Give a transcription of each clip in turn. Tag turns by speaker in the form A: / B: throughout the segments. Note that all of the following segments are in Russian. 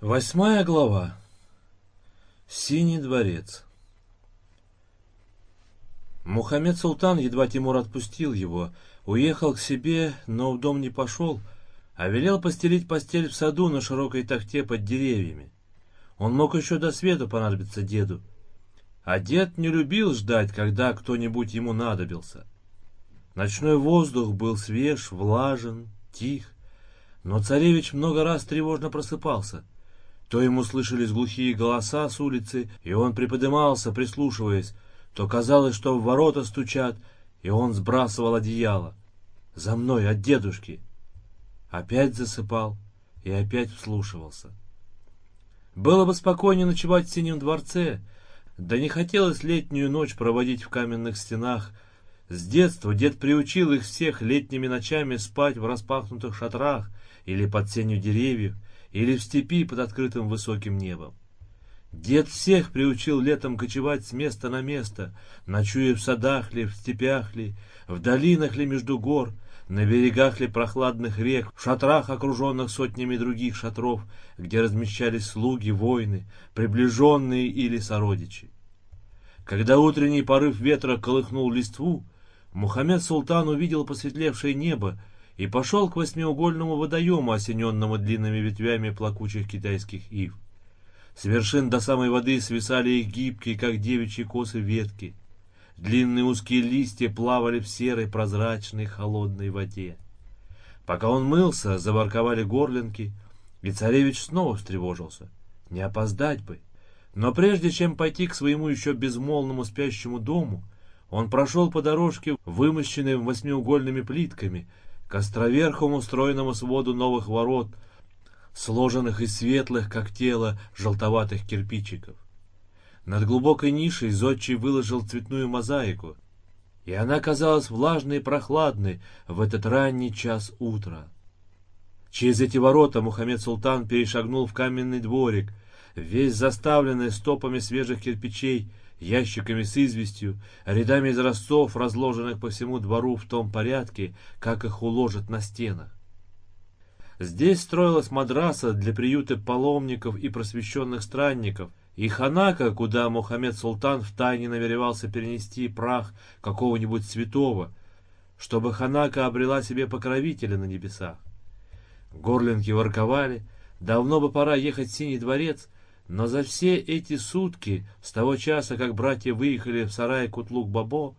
A: Восьмая глава. Синий дворец. Мухаммед Султан, едва Тимур отпустил его, уехал к себе, но в дом не пошел, а велел постелить постель в саду на широкой тахте под деревьями. Он мог еще до свету понадобиться деду. А дед не любил ждать, когда кто-нибудь ему надобился. Ночной воздух был свеж, влажен, тих, но царевич много раз тревожно просыпался — то ему слышались глухие голоса с улицы, и он приподымался, прислушиваясь, то казалось, что в ворота стучат, и он сбрасывал одеяло. «За мной, от дедушки!» Опять засыпал и опять вслушивался. Было бы спокойнее ночевать в Синем дворце, да не хотелось летнюю ночь проводить в каменных стенах. С детства дед приучил их всех летними ночами спать в распахнутых шатрах или под сенью деревьев, или в степи под открытым высоким небом. Дед всех приучил летом кочевать с места на место, ночуя в садах ли, в степях ли, в долинах ли между гор, на берегах ли прохладных рек, в шатрах, окруженных сотнями других шатров, где размещались слуги, воины, приближенные или сородичи. Когда утренний порыв ветра колыхнул листву, Мухаммед Султан увидел посветлевшее небо и пошел к восьмиугольному водоему, осененному длинными ветвями плакучих китайских ив. С вершин до самой воды свисали их гибкие, как девичьи косы, ветки. Длинные узкие листья плавали в серой, прозрачной, холодной воде. Пока он мылся, забарковали горлинки, и царевич снова встревожился. Не опоздать бы. Но прежде чем пойти к своему еще безмолвному спящему дому, он прошел по дорожке, вымощенной восьмиугольными плитками, к островерхому устроенному своду новых ворот, сложенных из светлых, как тело, желтоватых кирпичиков. Над глубокой нишей зодчий выложил цветную мозаику, и она казалась влажной и прохладной в этот ранний час утра. Через эти ворота Мухаммед Султан перешагнул в каменный дворик, весь заставленный стопами свежих кирпичей, ящиками с известью, рядами изразцов, разложенных по всему двору в том порядке, как их уложат на стенах. Здесь строилась мадраса для приюта паломников и просвещенных странников, и ханака, куда Мухаммед Султан втайне намеревался перенести прах какого-нибудь святого, чтобы ханака обрела себе покровителя на небесах. Горлинки ворковали, давно бы пора ехать в Синий дворец, но за все эти сутки, с того часа, как братья выехали в сарай Кутлук-Бабо,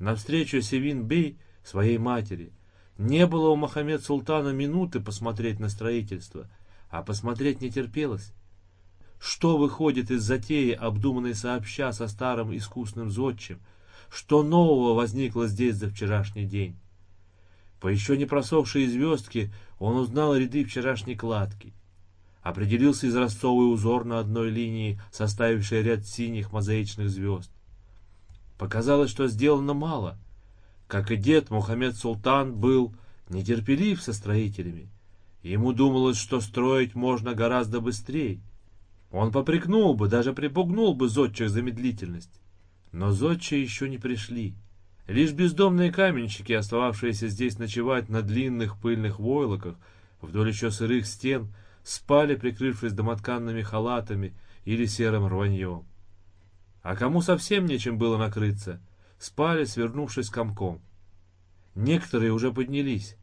A: навстречу Севин-Бей, своей матери, не было у Мохаммед Султана минуты посмотреть на строительство, а посмотреть не терпелось. Что выходит из затеи, обдуманной сообща со старым искусным зодчим, что нового возникло здесь за вчерашний день? По еще не просохшей звездке он узнал ряды вчерашней кладки — определился изразцовый узор на одной линии, составивший ряд синих мозаичных звезд. Показалось, что сделано мало. Как и дед, Мухаммед Султан был нетерпелив со строителями. Ему думалось, что строить можно гораздо быстрее. Он попрекнул бы, даже припугнул бы зодчих за медлительность. Но зодчие еще не пришли. Лишь бездомные каменщики, остававшиеся здесь ночевать на длинных пыльных войлоках, вдоль еще сырых стен, спали, прикрывшись домотканными халатами или серым рваньем. А кому совсем нечем было накрыться, спали, свернувшись комком. Некоторые уже поднялись.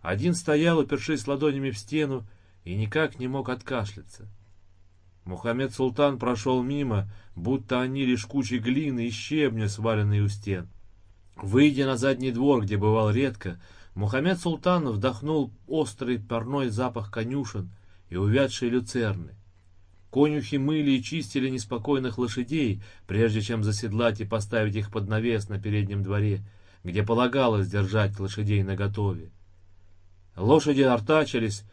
A: Один стоял, упершись ладонями в стену, и никак не мог откашляться. Мухаммед Султан прошел мимо, будто они лишь кучей глины и щебня, сваленные у стен. Выйдя на задний двор, где бывал редко, Мухаммед Султан вдохнул острый парной запах конюшен и увядшие люцерны. Конюхи мыли и чистили неспокойных лошадей, прежде чем заседлать и поставить их под навес на переднем дворе, где полагалось держать лошадей наготове. Лошади артачились,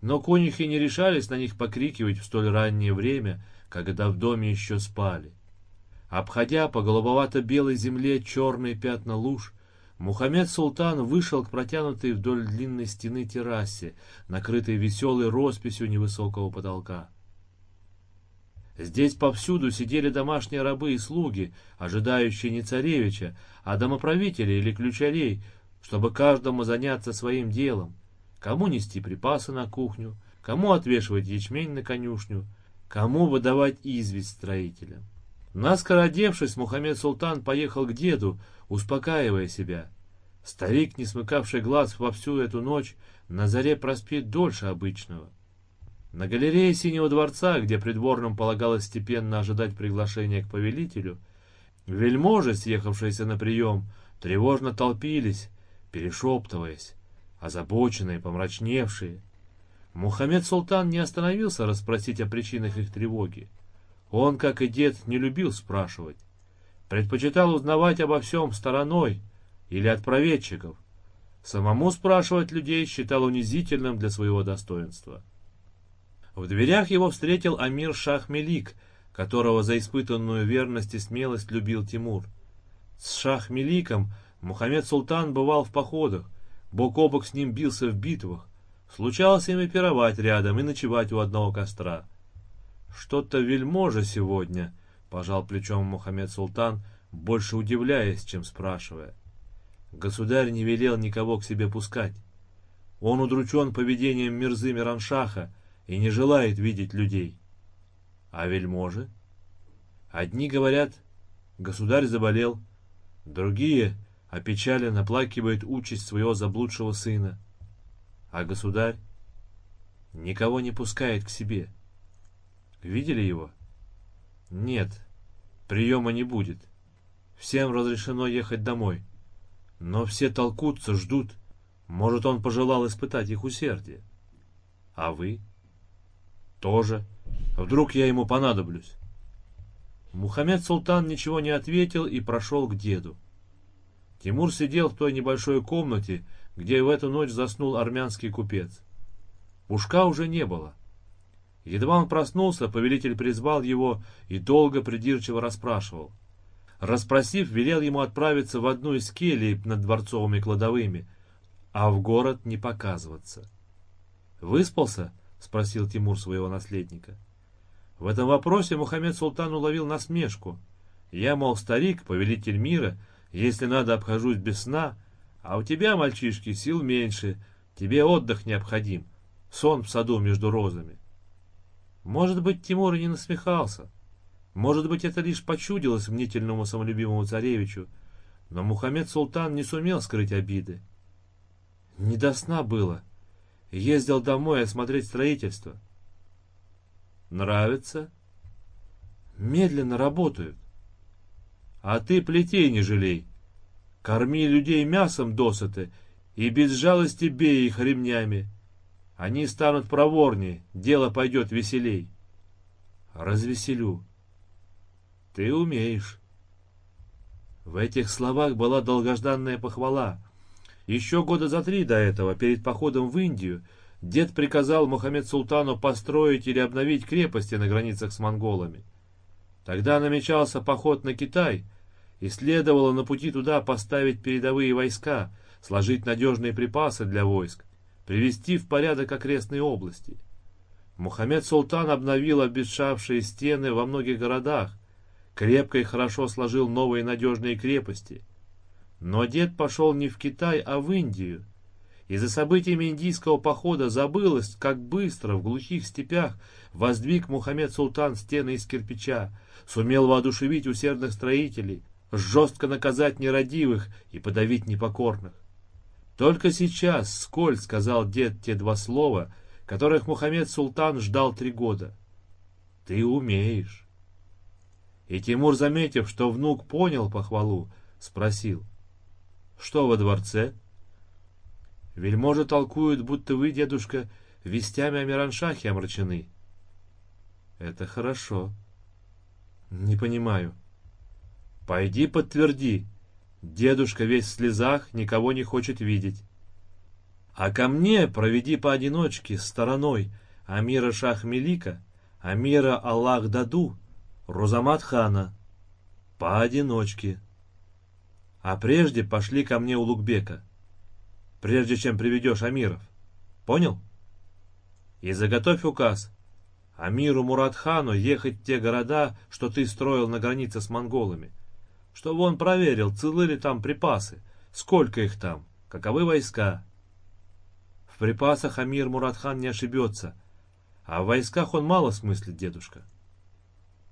A: но конюхи не решались на них покрикивать в столь раннее время, когда в доме еще спали. Обходя по голубовато-белой земле черные пятна луж, Мухаммед Султан вышел к протянутой вдоль длинной стены террасе, накрытой веселой росписью невысокого потолка. Здесь повсюду сидели домашние рабы и слуги, ожидающие не царевича, а домоправителей или ключарей, чтобы каждому заняться своим делом. Кому нести припасы на кухню, кому отвешивать ячмень на конюшню, кому выдавать известь строителям. Наскоро одевшись, Мухаммед Султан поехал к деду, успокаивая себя. Старик, не смыкавший глаз во всю эту ночь, на заре проспит дольше обычного. На галерее Синего дворца, где придворным полагалось степенно ожидать приглашения к повелителю, вельможи, съехавшиеся на прием, тревожно толпились, перешептываясь, озабоченные, помрачневшие. Мухаммед Султан не остановился расспросить о причинах их тревоги. Он, как и дед, не любил спрашивать. Предпочитал узнавать обо всем стороной или от проведчиков. Самому спрашивать людей считал унизительным для своего достоинства. В дверях его встретил Амир Шах Мелик, которого за испытанную верность и смелость любил Тимур. С Шах Меликом Мухаммед Султан бывал в походах, бок о бок с ним бился в битвах, случалось им и пировать рядом, и ночевать у одного костра. «Что-то вельможа сегодня», — пожал плечом Мухаммед Султан, больше удивляясь, чем спрашивая. Государь не велел никого к себе пускать. Он удручен поведением Мирзы Мираншаха и не желает видеть людей. А вельможи? Одни говорят, государь заболел, другие опечаленно оплакивают участь своего заблудшего сына. А государь никого не пускает к себе. Видели его? Нет, приема не будет. Всем разрешено ехать домой. Но все толкутся, ждут. Может, он пожелал испытать их усердие. А вы? Тоже. Вдруг я ему понадоблюсь. Мухаммед Султан ничего не ответил и прошел к деду. Тимур сидел в той небольшой комнате, где в эту ночь заснул армянский купец. Пушка уже не было. Едва он проснулся, повелитель призвал его и долго придирчиво расспрашивал. Распросив, велел ему отправиться в одну из келий над дворцовыми кладовыми, а в город не показываться. «Выспался?» — спросил Тимур своего наследника. В этом вопросе Мухаммед Султан уловил насмешку. «Я, мол, старик, повелитель мира, если надо, обхожусь без сна, а у тебя, мальчишки, сил меньше, тебе отдых необходим, сон в саду между розами». Может быть, Тимур и не насмехался. Может быть, это лишь почудилось мнительному самолюбимому царевичу, но Мухаммед Султан не сумел скрыть обиды. Не до сна было. Ездил домой осмотреть строительство. Нравится? Медленно работают. А ты плетей не жалей. Корми людей мясом досыты и без жалости бей их ремнями. Они станут проворнее, дело пойдет веселей. Развеселю. Ты умеешь. В этих словах была долгожданная похвала. Еще года за три до этого, перед походом в Индию, дед приказал Мухаммед Султану построить или обновить крепости на границах с монголами. Тогда намечался поход на Китай, и следовало на пути туда поставить передовые войска, сложить надежные припасы для войск, привести в порядок окрестные области. Мухаммед Султан обновил обветшавшие стены во многих городах, крепко и хорошо сложил новые надежные крепости. Но дед пошел не в Китай, а в Индию. И за событиями индийского похода забылось, как быстро в глухих степях воздвиг Мухаммед Султан стены из кирпича, сумел воодушевить усердных строителей, жестко наказать нерадивых и подавить непокорных. Только сейчас сколь сказал дед те два слова, которых Мухаммед Султан ждал три года. «Ты умеешь». И Тимур, заметив, что внук понял похвалу, спросил. «Что во дворце?» Вельможи толкуют, будто вы, дедушка, вестями о Мираншахе омрачены. Это хорошо. Не понимаю. Пойди подтверди, Дедушка весь в слезах, никого не хочет видеть. А ко мне проведи поодиночке, стороной, Амира Шахмелика, Амира Аллах Даду, Рузамат Хана. Поодиночке. А прежде пошли ко мне у Лукбека, прежде чем приведешь Амиров. Понял? И заготовь указ. Амиру Муратхану ехать в те города, что ты строил на границе с монголами чтобы он проверил, целы ли там припасы, сколько их там, каковы войска. В припасах Амир Муратхан не ошибется, А в войсках он мало смыслит, дедушка.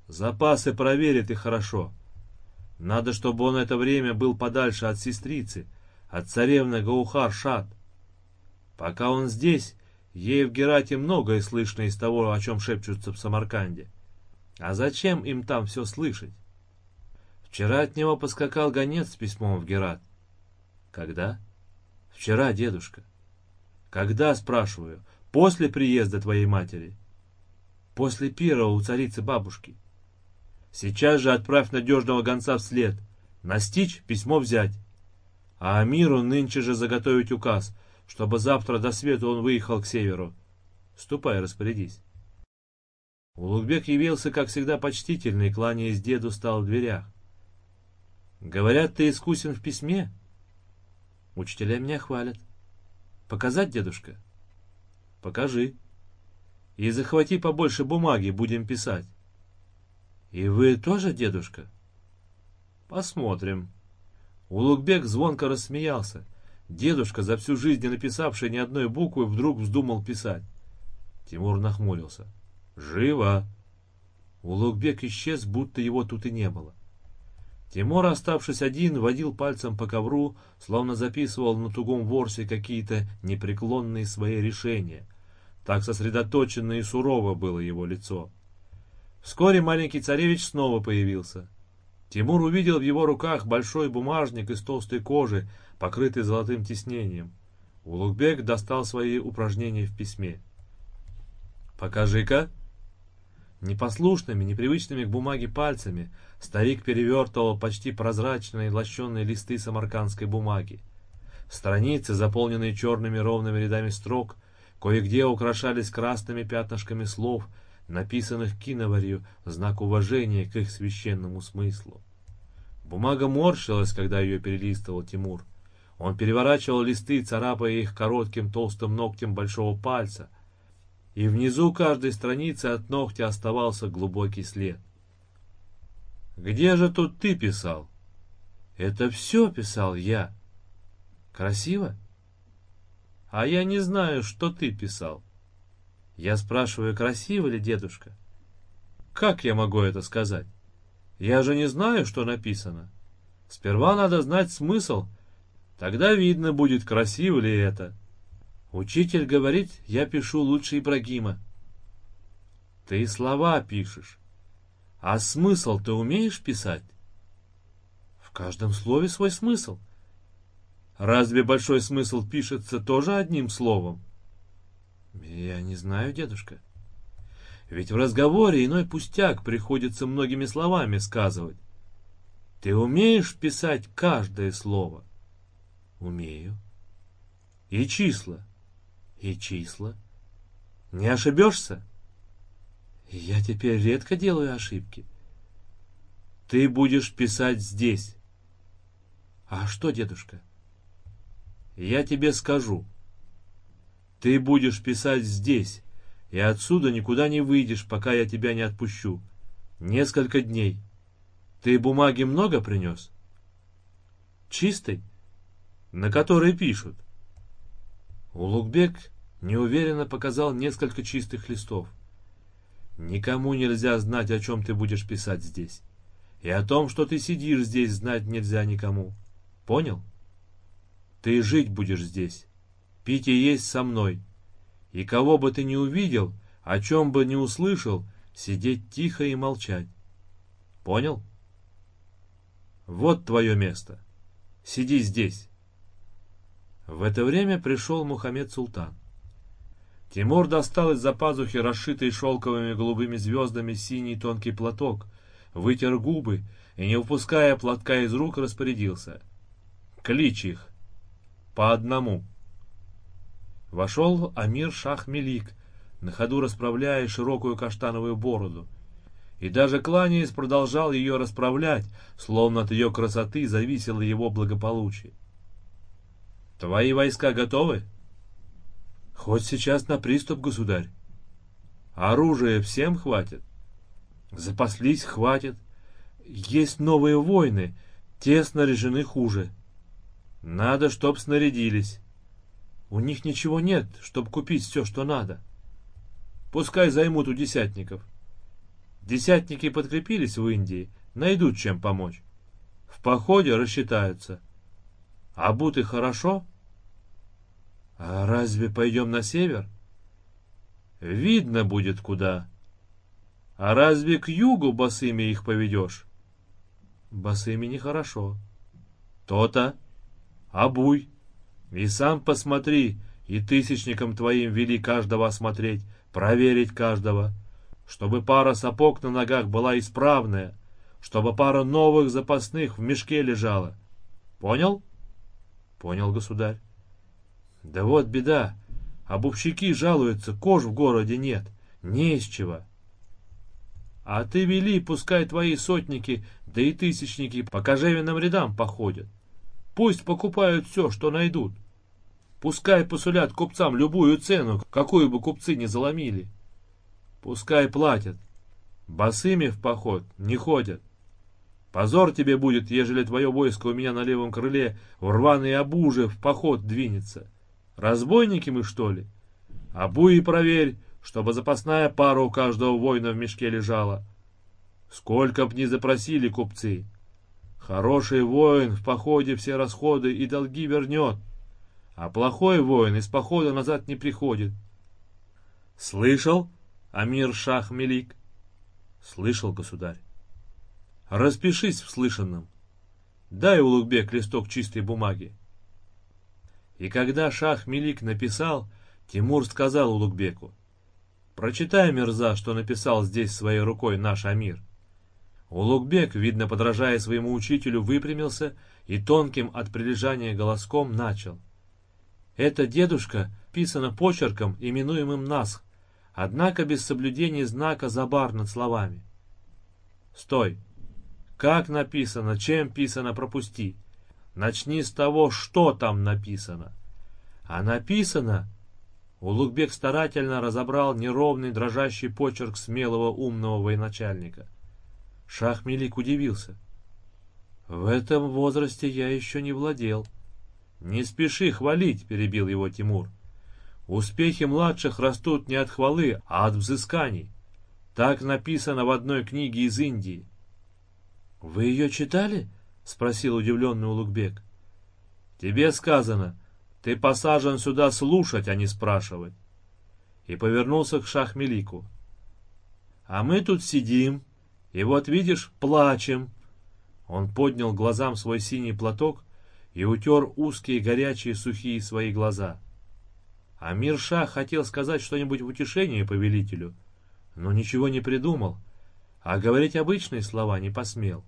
A: Запасы проверит и хорошо. Надо, чтобы он это время был подальше от сестрицы, от царевны Гаухар-Шат. Пока он здесь, ей в Герате многое слышно из того, о чем шепчутся в Самарканде. А зачем им там все слышать? Вчера от него поскакал гонец с письмом в Герат. Когда? Вчера, дедушка. Когда, спрашиваю, после приезда твоей матери? После пира у царицы бабушки. Сейчас же отправь надежного гонца вслед. Настичь, письмо взять. А Амиру нынче же заготовить указ, чтобы завтра до света он выехал к северу. Ступай, распорядись. Улугбек явился, как всегда, почтительный, кланяясь деду, стал в дверях. «Говорят, ты искусен в письме?» «Учителя меня хвалят». «Показать, дедушка?» «Покажи. И захвати побольше бумаги, будем писать». «И вы тоже, дедушка?» «Посмотрим». Улугбек звонко рассмеялся. Дедушка, за всю жизнь не написавший ни одной буквы, вдруг вздумал писать. Тимур нахмурился. «Живо!» Улугбек исчез, будто его тут и не было. Тимур, оставшись один, водил пальцем по ковру, словно записывал на тугом ворсе какие-то непреклонные свои решения. Так сосредоточенно и сурово было его лицо. Вскоре маленький царевич снова появился. Тимур увидел в его руках большой бумажник из толстой кожи, покрытый золотым тиснением. Улугбек достал свои упражнения в письме. «Покажи-ка!» Непослушными, непривычными к бумаге пальцами старик перевертывал почти прозрачные лощеные листы самаркандской бумаги. Страницы, заполненные черными ровными рядами строк, кое-где украшались красными пятнышками слов, написанных киноварью в знак уважения к их священному смыслу. Бумага морщилась, когда ее перелистывал Тимур. Он переворачивал листы, царапая их коротким толстым ногтем большого пальца — и внизу каждой страницы от ногтя оставался глубокий след. «Где же тут ты писал?» «Это все писал я». «Красиво?» «А я не знаю, что ты писал». «Я спрашиваю, красиво ли, дедушка?» «Как я могу это сказать? Я же не знаю, что написано. Сперва надо знать смысл, тогда видно будет, красиво ли это». Учитель говорит, я пишу лучше Ибрагима. Ты слова пишешь. А смысл ты умеешь писать? В каждом слове свой смысл. Разве большой смысл пишется тоже одним словом? Я не знаю, дедушка. Ведь в разговоре иной пустяк приходится многими словами сказывать. Ты умеешь писать каждое слово? Умею. И числа? И числа. Не ошибешься? Я теперь редко делаю ошибки. Ты будешь писать здесь. А что, дедушка? Я тебе скажу. Ты будешь писать здесь, и отсюда никуда не выйдешь, пока я тебя не отпущу. Несколько дней. Ты бумаги много принес? Чистой? На которой пишут. Улугбек неуверенно показал несколько чистых листов. Никому нельзя знать, о чем ты будешь писать здесь. И о том, что ты сидишь здесь, знать нельзя никому. Понял? Ты жить будешь здесь. Пить и есть со мной. И кого бы ты ни увидел, о чем бы ни услышал, сидеть тихо и молчать. Понял? Вот твое место. Сиди здесь. В это время пришел Мухаммед Султан. Тимур достал из-за пазухи расшитый шелковыми голубыми звездами синий тонкий платок, вытер губы и, не упуская платка из рук, распорядился. «Клич их! По одному!» Вошел Амир Шах Мелик, на ходу расправляя широкую каштановую бороду, и даже кланяясь продолжал ее расправлять, словно от ее красоты зависело его благополучие. «Твои войска готовы?» Хоть сейчас на приступ, государь. Оружия всем хватит. Запаслись хватит. Есть новые войны, те снаряжены хуже. Надо, чтоб снарядились. У них ничего нет, чтоб купить все, что надо. Пускай займут у десятников. Десятники подкрепились в Индии, найдут чем помочь. В походе рассчитаются. А буты хорошо? А разве пойдем на север? Видно будет куда. А разве к югу босыми их поведешь? Босыми нехорошо. То-то. Обуй. И сам посмотри, и тысячникам твоим вели каждого осмотреть, проверить каждого, чтобы пара сапог на ногах была исправная, чтобы пара новых запасных в мешке лежала. Понял? Понял, государь. Да вот беда. Обувщики жалуются, кож в городе нет, не из чего. А ты вели, пускай твои сотники, да и тысячники по кожевенным рядам походят. Пусть покупают все, что найдут. Пускай посулят купцам любую цену, какую бы купцы не заломили. Пускай платят. Босыми в поход не ходят. Позор тебе будет, ежели твое войско у меня на левом крыле в рваные обужи в поход двинется. Разбойники мы, что ли? Обуи проверь, чтобы запасная пара у каждого воина в мешке лежала. Сколько б ни запросили купцы. Хороший воин в походе все расходы и долги вернет, а плохой воин из похода назад не приходит. Слышал, Амир Шах Мелик? Слышал, государь. Распишись в слышанном. Дай Улугбек листок чистой бумаги. И когда Шах Мелик написал, Тимур сказал Улугбеку, «Прочитай, Мирза, что написал здесь своей рукой наш Амир». Улугбек, видно, подражая своему учителю, выпрямился и тонким от прилежания голоском начал. «Это, дедушка, писано почерком, именуемым Насх, однако без соблюдения знака забар над словами». «Стой! Как написано, чем писано, пропусти. Начни с того, что там написано. А написано... Улугбек старательно разобрал неровный дрожащий почерк смелого умного военачальника. Шахмелик удивился. В этом возрасте я еще не владел. Не спеши хвалить, перебил его Тимур. Успехи младших растут не от хвалы, а от взысканий. Так написано в одной книге из Индии. Вы ее читали? — спросил удивленный Улугбек. «Тебе сказано, ты посажен сюда слушать, а не спрашивать». И повернулся к Шахмелику. «А мы тут сидим, и вот видишь, плачем». Он поднял глазам свой синий платок и утер узкие, горячие, сухие свои глаза. Амир Шах хотел сказать что-нибудь в утешение повелителю, но ничего не придумал, а говорить обычные слова не посмел.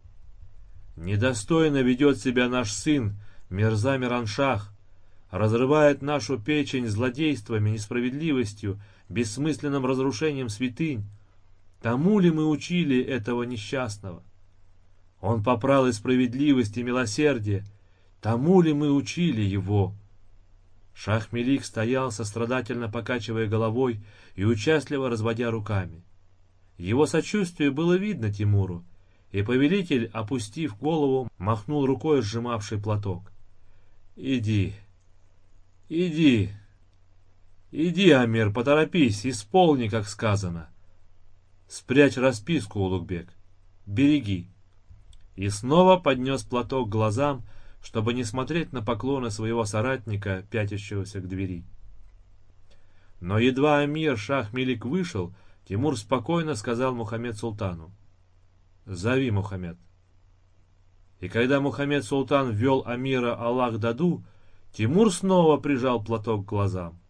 A: Недостойно ведет себя наш сын, Мирза Мираншах, разрывает нашу печень злодействами, несправедливостью, бессмысленным разрушением святынь. Тому ли мы учили этого несчастного? Он попрал и справедливость, и милосердие. Тому ли мы учили его? Шах-Мелик стоял, сострадательно покачивая головой и участливо разводя руками. Его сочувствие было видно Тимуру, и повелитель, опустив голову, махнул рукой, сжимавший платок. «Иди, иди, иди, Амир, поторопись, исполни, как сказано. Спрячь расписку, Улугбек, береги». И снова поднес платок к глазам, чтобы не смотреть на поклоны своего соратника, пятящегося к двери. Но едва Амир Шах-Мелик вышел, Тимур спокойно сказал Мухаммед Султану. «Зови, Мухаммед». И когда Мухаммед Султан ввел Амира Аллах Даду, Тимур снова прижал платок к глазам.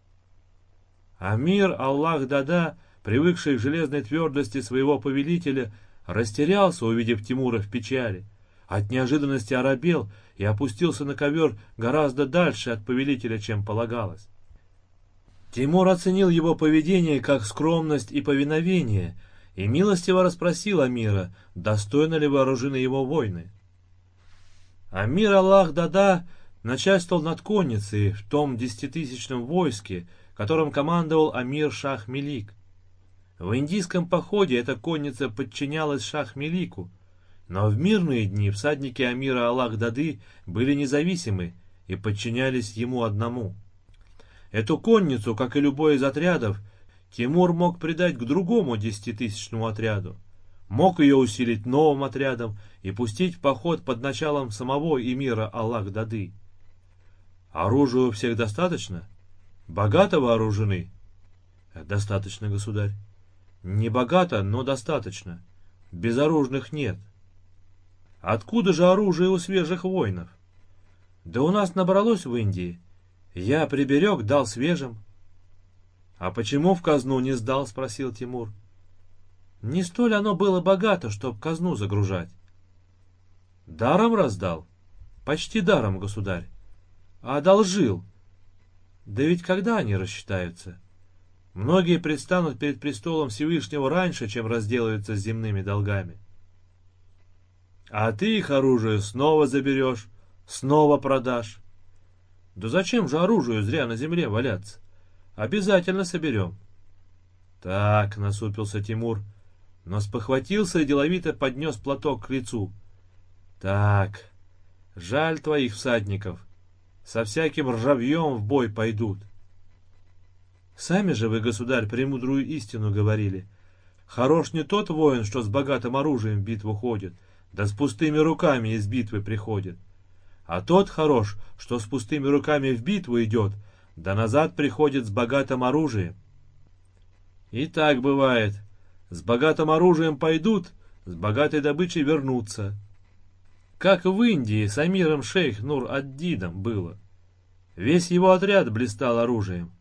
A: Амир Аллах Дада, привыкший к железной твердости своего повелителя, растерялся, увидев Тимура в печали, от неожиданности оробел и опустился на ковер гораздо дальше от повелителя, чем полагалось. Тимур оценил его поведение как скромность и повиновение, и милостиво расспросил Амира, достойно ли вооружены его войны. Амир Аллах Дада начальствовал над конницей в том десятитысячном войске, которым командовал Амир Шах Мелик. В индийском походе эта конница подчинялась Шах Мелику, но в мирные дни всадники Амира Аллах Дады были независимы и подчинялись ему одному. Эту конницу, как и любой из отрядов, Тимур мог придать к другому десятитысячному отряду, мог ее усилить новым отрядом и пустить в поход под началом самого эмира Аллах-Дады. Оружия у всех достаточно? Богато вооружены? Достаточно, государь. Не богато, но достаточно. Безоружных нет. Откуда же оружие у свежих воинов? Да у нас набралось в Индии. Я приберег, дал свежим. А почему в казну не сдал, спросил Тимур. Не столь оно было богато, чтоб казну загружать. Даром раздал? Почти даром, государь. А одолжил. Да ведь когда они рассчитаются? Многие предстанут перед престолом Всевышнего раньше, чем разделаются с земными долгами. А ты их оружие снова заберешь, снова продашь. Да зачем же оружию зря на земле валяться? Обязательно соберем. Так, насупился Тимур, но спохватился и деловито поднес платок к лицу. Так, жаль твоих всадников. Со всяким ржавьем в бой пойдут. Сами же вы, государь, премудрую истину говорили. Хорош не тот воин, что с богатым оружием в битву ходит, да с пустыми руками из битвы приходит. А тот хорош, что с пустыми руками в битву идет, да назад приходит с богатым оружием. И так бывает. С богатым оружием пойдут, с богатой добычей вернутся. Как в Индии с Амиром шейх Нур-ад-Дидом было. Весь его отряд блистал оружием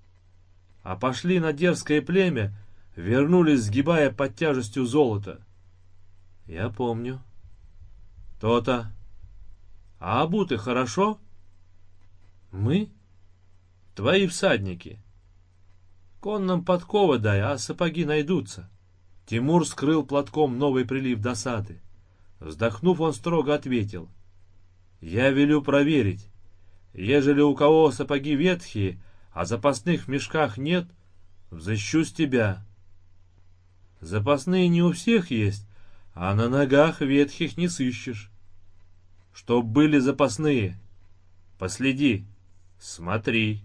A: а пошли на дерзкое племя, вернулись, сгибая под тяжестью золота. Я помню. То-то. А обуты хорошо? Мы? Твои всадники. Конным подковы дай, а сапоги найдутся. Тимур скрыл платком новый прилив досады. Вздохнув, он строго ответил. Я велю проверить. Ежели у кого сапоги ветхие, а запасных в мешках нет, взыщу с тебя. Запасные не у всех есть, а на ногах ветхих не сыщешь. Чтоб были запасные. Последи, смотри.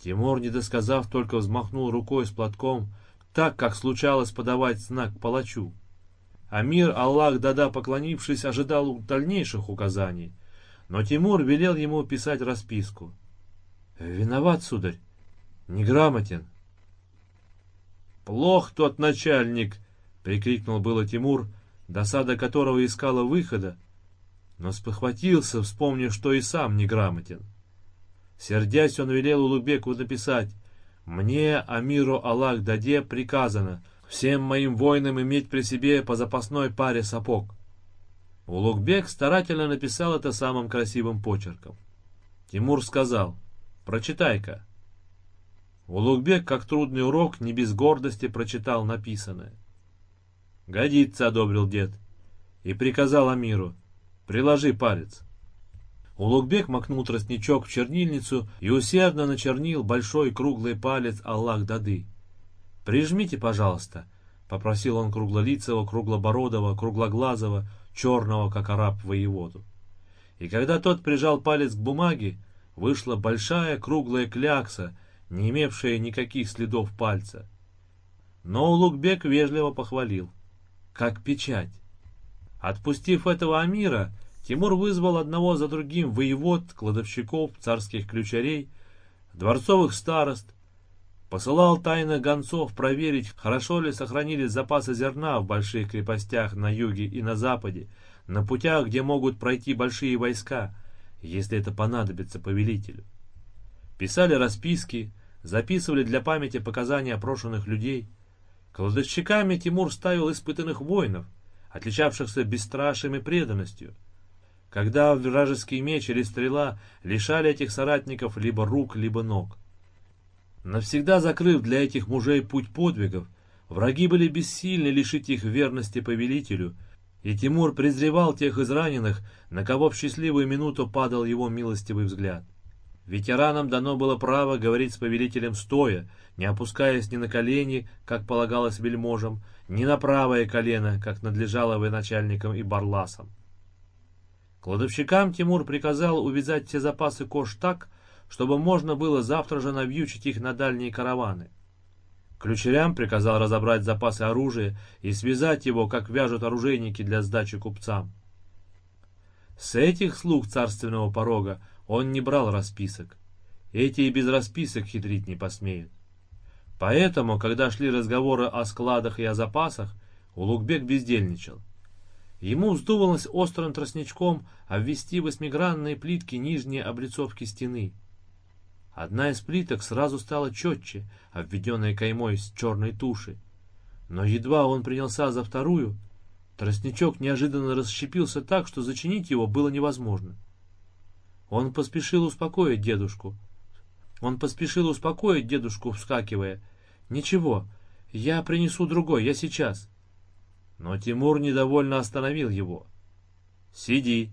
A: Тимур, не досказав, только взмахнул рукой с платком, так, как случалось подавать знак палачу. Амир, Аллах Дада поклонившись, ожидал дальнейших указаний, но Тимур велел ему писать расписку. Виноват, сударь, неграмотен. Плох тот начальник, прикрикнул было Тимур, досада которого искала выхода, но спохватился, вспомнив, что и сам неграмотен. Сердясь, он велел Улугбеку написать «Мне, Амиру Аллах Даде, приказано всем моим воинам иметь при себе по запасной паре сапог». Улугбек старательно написал это самым красивым почерком. Тимур сказал — Прочитай-ка. Улугбек, как трудный урок, не без гордости прочитал написанное. «Годится», — одобрил дед, и приказал Амиру, «приложи палец». Улугбек макнул тростничок в чернильницу и усердно начернил большой круглый палец Аллах Дады. «Прижмите, пожалуйста», — попросил он круглолицего, круглобородого, круглоглазого, черного, как араб, воеводу. И когда тот прижал палец к бумаге, вышла большая круглая клякса, не имевшая никаких следов пальца. Но Улугбек вежливо похвалил. Как печать. Отпустив этого Амира, Тимур вызвал одного за другим воевод, кладовщиков, царских ключарей, дворцовых старост, посылал тайно гонцов проверить, хорошо ли сохранились запасы зерна в больших крепостях на юге и на западе, на путях, где могут пройти большие войска — если это понадобится повелителю. Писали расписки, записывали для памяти показания опрошенных людей. Кладовщиками Тимур ставил испытанных воинов, отличавшихся бесстрашием и преданностью. Когда вражеский меч или стрела лишали этих соратников либо рук, либо ног. Навсегда закрыв для этих мужей путь подвигов, враги были бессильны лишить их верности повелителю – и Тимур презревал тех из раненых, на кого в счастливую минуту падал его милостивый взгляд. Ветеранам дано было право говорить с повелителем стоя, не опускаясь ни на колени, как полагалось вельможам, ни на правое колено, как надлежало военачальникам и барласам. Кладовщикам Тимур приказал увязать все запасы кож так, чтобы можно было завтра же навьючить их на дальние караваны. Ключерям приказал разобрать запасы оружия и связать его, как вяжут оружейники для сдачи купцам. С этих слуг царственного порога он не брал расписок. Эти и без расписок хитрить не посмеют. Поэтому, когда шли разговоры о складах и о запасах, Улугбек бездельничал. Ему вздумалось острым тростничком обвести восьмигранные плитки нижней облицовки стены. Одна из плиток сразу стала четче, обведенная каймой с черной туши. Но едва он принялся за вторую, тростничок неожиданно расщепился так, что зачинить его было невозможно. Он поспешил успокоить дедушку. Он поспешил успокоить дедушку, вскакивая. «Ничего, я принесу другой, я сейчас». Но Тимур недовольно остановил его. «Сиди!»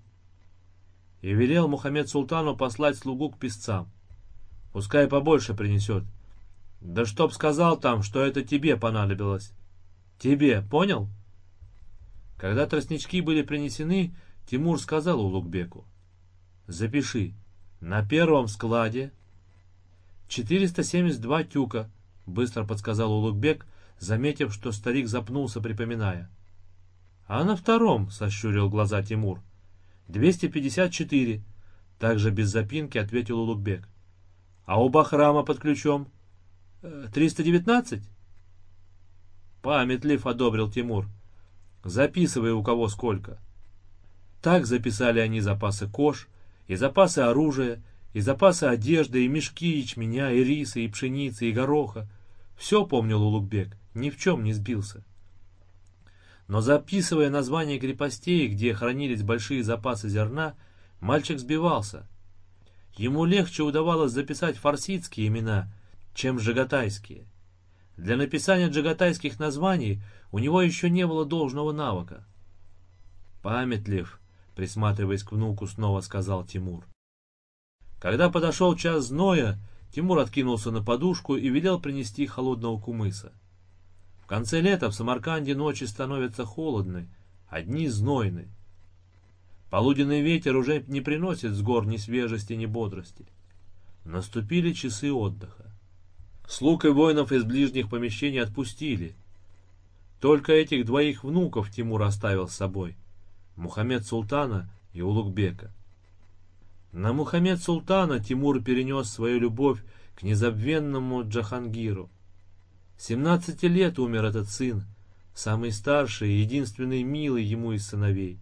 A: И велел Мухаммед Султану послать слугу к песцам. Пускай побольше принесет. Да чтоб сказал там, что это тебе понадобилось. Тебе, понял? Когда тростнички были принесены, Тимур сказал Улугбеку. Запиши. На первом складе 472 тюка, быстро подсказал Улугбек, заметив, что старик запнулся, припоминая. «А на втором?» — сощурил глаза Тимур. «Двести пятьдесят четыре», — также без запинки ответил Улугбек. «А у Бахрама под ключом?» «Э, «Триста девятнадцать?» «Памятлив», — одобрил Тимур. «Записывай, у кого сколько». Так записали они запасы кож, и запасы оружия, и запасы одежды, и мешки ячменя, и риса, и пшеницы, и гороха. Все помнил Улугбек, ни в чем не сбился. Но записывая названия крепостей, где хранились большие запасы зерна, мальчик сбивался. Ему легче удавалось записать фарсидские имена, чем джагатайские. Для написания джагатайских названий у него еще не было должного навыка. «Памятлив», — присматриваясь к внуку, снова сказал Тимур. Когда подошел час зноя, Тимур откинулся на подушку и велел принести холодного кумыса. В конце лета в Самарканде ночи становятся холодны, а дни знойны. Полуденный ветер уже не приносит с гор ни свежести, ни бодрости. Наступили часы отдыха. Слуг и воинов из ближних помещений отпустили. Только этих двоих внуков Тимур оставил с собой. Мухаммед Султана и Улугбека. На Мухаммед Султана Тимур перенес свою любовь к незабвенному Джахангиру. Семнадцати лет умер этот сын, самый старший и единственный милый ему из сыновей.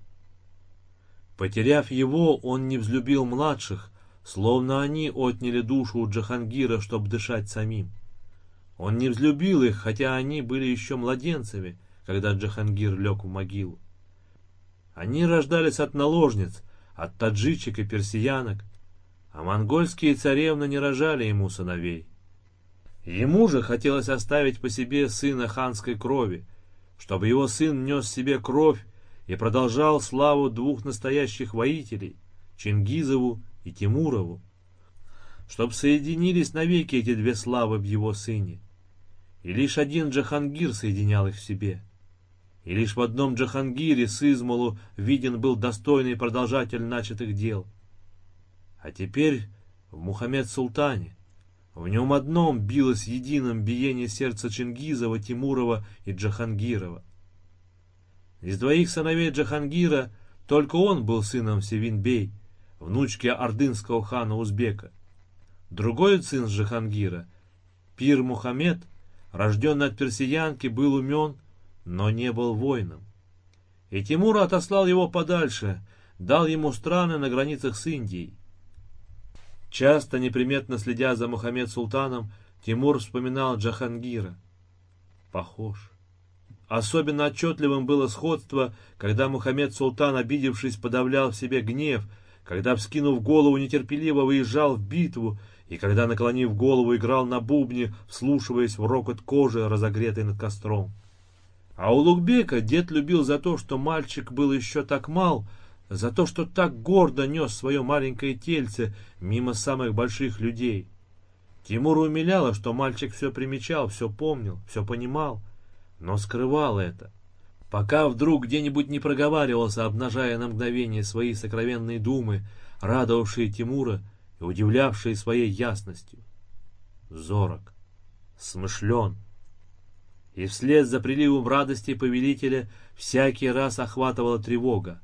A: Потеряв его, он не взлюбил младших, словно они отняли душу у Джахангира, чтобы дышать самим. Он не взлюбил их, хотя они были еще младенцами, когда Джахангир лег в могилу. Они рождались от наложниц, от таджичек и персиянок, а монгольские царевны не рожали ему сыновей. Ему же хотелось оставить по себе сына ханской крови, чтобы его сын нес себе кровь и продолжал славу двух настоящих воителей, Чингизову и Тимурову, чтобы соединились навеки эти две славы в его сыне. И лишь один Джахангир соединял их в себе. И лишь в одном Джахангире с измолу виден был достойный продолжатель начатых дел. А теперь в Мухаммед Султане — в нем одном билось единым биение сердца Чингизова, Тимурова и Джахангирова. Из двоих сыновей Джахангира только он был сыном Севинбей, внучки ордынского хана Узбека. Другой сын Джахангира, Пир Мухаммед, рожденный от персиянки, был умен, но не был воином. И Тимур отослал его подальше, дал ему страны на границах с Индией. Часто, неприметно следя за Мухаммед Султаном, Тимур вспоминал Джахангира. Похож. Особенно отчетливым было сходство, когда Мухаммед Султан, обидевшись, подавлял в себе гнев, когда, вскинув голову, нетерпеливо выезжал в битву, и когда, наклонив голову, играл на бубне, вслушиваясь в рокот кожи, разогретой над костром. А у Лукбека дед любил за то, что мальчик был еще так мал, за то, что так гордо нес свое маленькое тельце мимо самых больших людей. Тимура умиляло, что мальчик все примечал, все помнил, все понимал, но скрывал это. Пока вдруг где-нибудь не проговаривался, обнажая на мгновение свои сокровенные думы, радовавшие Тимура и удивлявшие своей ясностью. Зорок, смышлен, и вслед за приливом радости повелителя всякий раз охватывала тревога.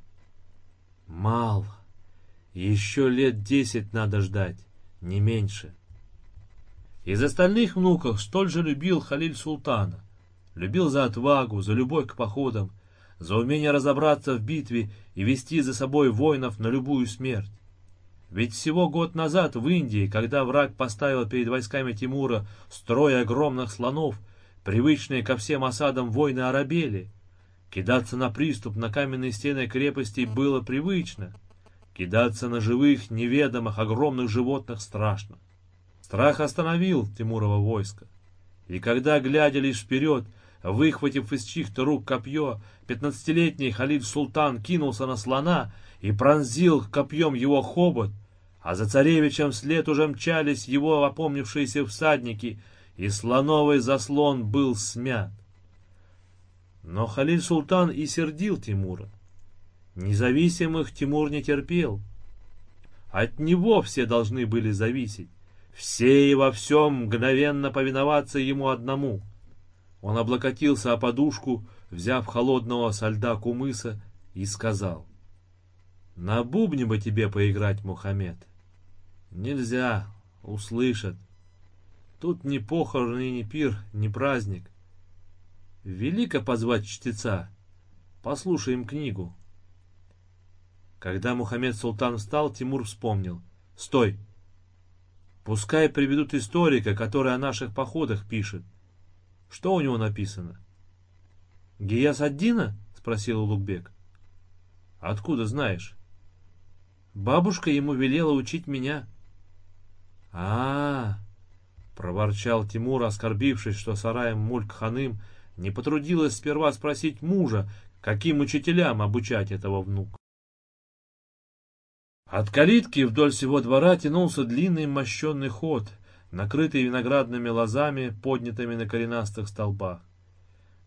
A: Мало. Еще лет десять надо ждать, не меньше. Из остальных внуков столь же любил Халиль Султана. Любил за отвагу, за любовь к походам, за умение разобраться в битве и вести за собой воинов на любую смерть. Ведь всего год назад в Индии, когда враг поставил перед войсками Тимура строй огромных слонов, привычные ко всем осадам войны оробели. Кидаться на приступ на каменные стены крепостей было привычно. Кидаться на живых, неведомых, огромных животных страшно. Страх остановил Тимурова войско. И когда, глядя лишь вперед, выхватив из чьих-то рук копье, пятнадцатилетний Халид Султан кинулся на слона и пронзил копьем его хобот, а за царевичем вслед уже мчались его опомнившиеся всадники, и слоновый заслон был смят. Но Халид Султан и сердил Тимура. Независимых Тимур не терпел. От него все должны были зависеть. Все и во всем мгновенно повиноваться ему одному. Он облокотился о подушку, взяв холодного со льда кумыса, и сказал. «На бубне бы тебе поиграть, Мухаммед». «Нельзя, услышат. Тут ни похороны, ни пир, ни праздник. Велико позвать чтеца. Послушаем книгу». Когда Мухаммед Султан встал, Тимур вспомнил. «Стой!» Пускай приведут историка, который о наших походах пишет. Что у него написано? Гияс Аддина? Спросил Улугбек. Откуда знаешь? Бабушка ему велела учить меня. А, -а, -а проворчал Тимур, оскорбившись, что сараем Мульк-ханым не потрудилась сперва спросить мужа, каким учителям обучать этого внука. От калитки вдоль всего двора тянулся длинный мощенный ход, накрытый виноградными лозами, поднятыми на коренастых столбах.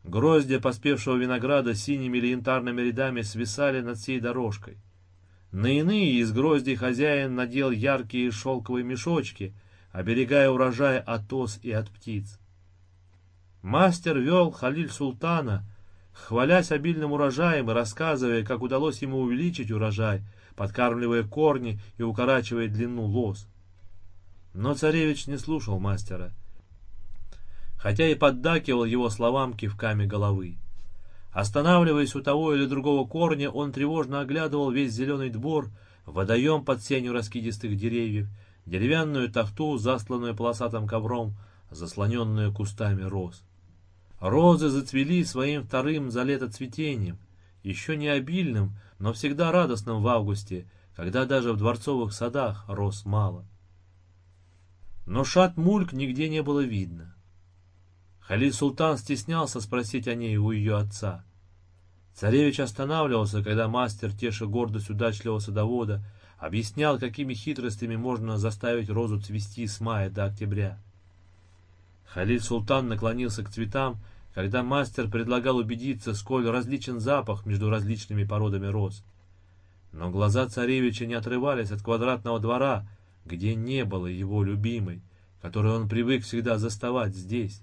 A: Гроздья поспевшего винограда синими или янтарными рядами свисали над всей дорожкой. На иные из гроздей хозяин надел яркие шелковые мешочки, оберегая урожай от ос и от птиц. Мастер вел Халиль Султана, хвалясь обильным урожаем и рассказывая, как удалось ему увеличить урожай — подкармливая корни и укорачивая длину лоз. Но царевич не слушал мастера, хотя и поддакивал его словам кивками головы. Останавливаясь у того или другого корня, он тревожно оглядывал весь зеленый двор, водоем под сенью раскидистых деревьев, деревянную тафту, засланную полосатым ковром, заслоненную кустами роз. Розы зацвели своим вторым за лето цветением, еще не обильным, но всегда радостным в августе, когда даже в дворцовых садах рос мало. Но Шат-Мульк нигде не было видно. Халид Султан стеснялся спросить о ней у ее отца. Царевич останавливался, когда мастер, теша гордость удачливого садовода, объяснял, какими хитростями можно заставить розу цвести с мая до октября. Халид Султан наклонился к цветам когда мастер предлагал убедиться, сколь различен запах между различными породами роз. Но глаза царевича не отрывались от квадратного двора, где не было его любимой, которую он привык всегда заставать здесь.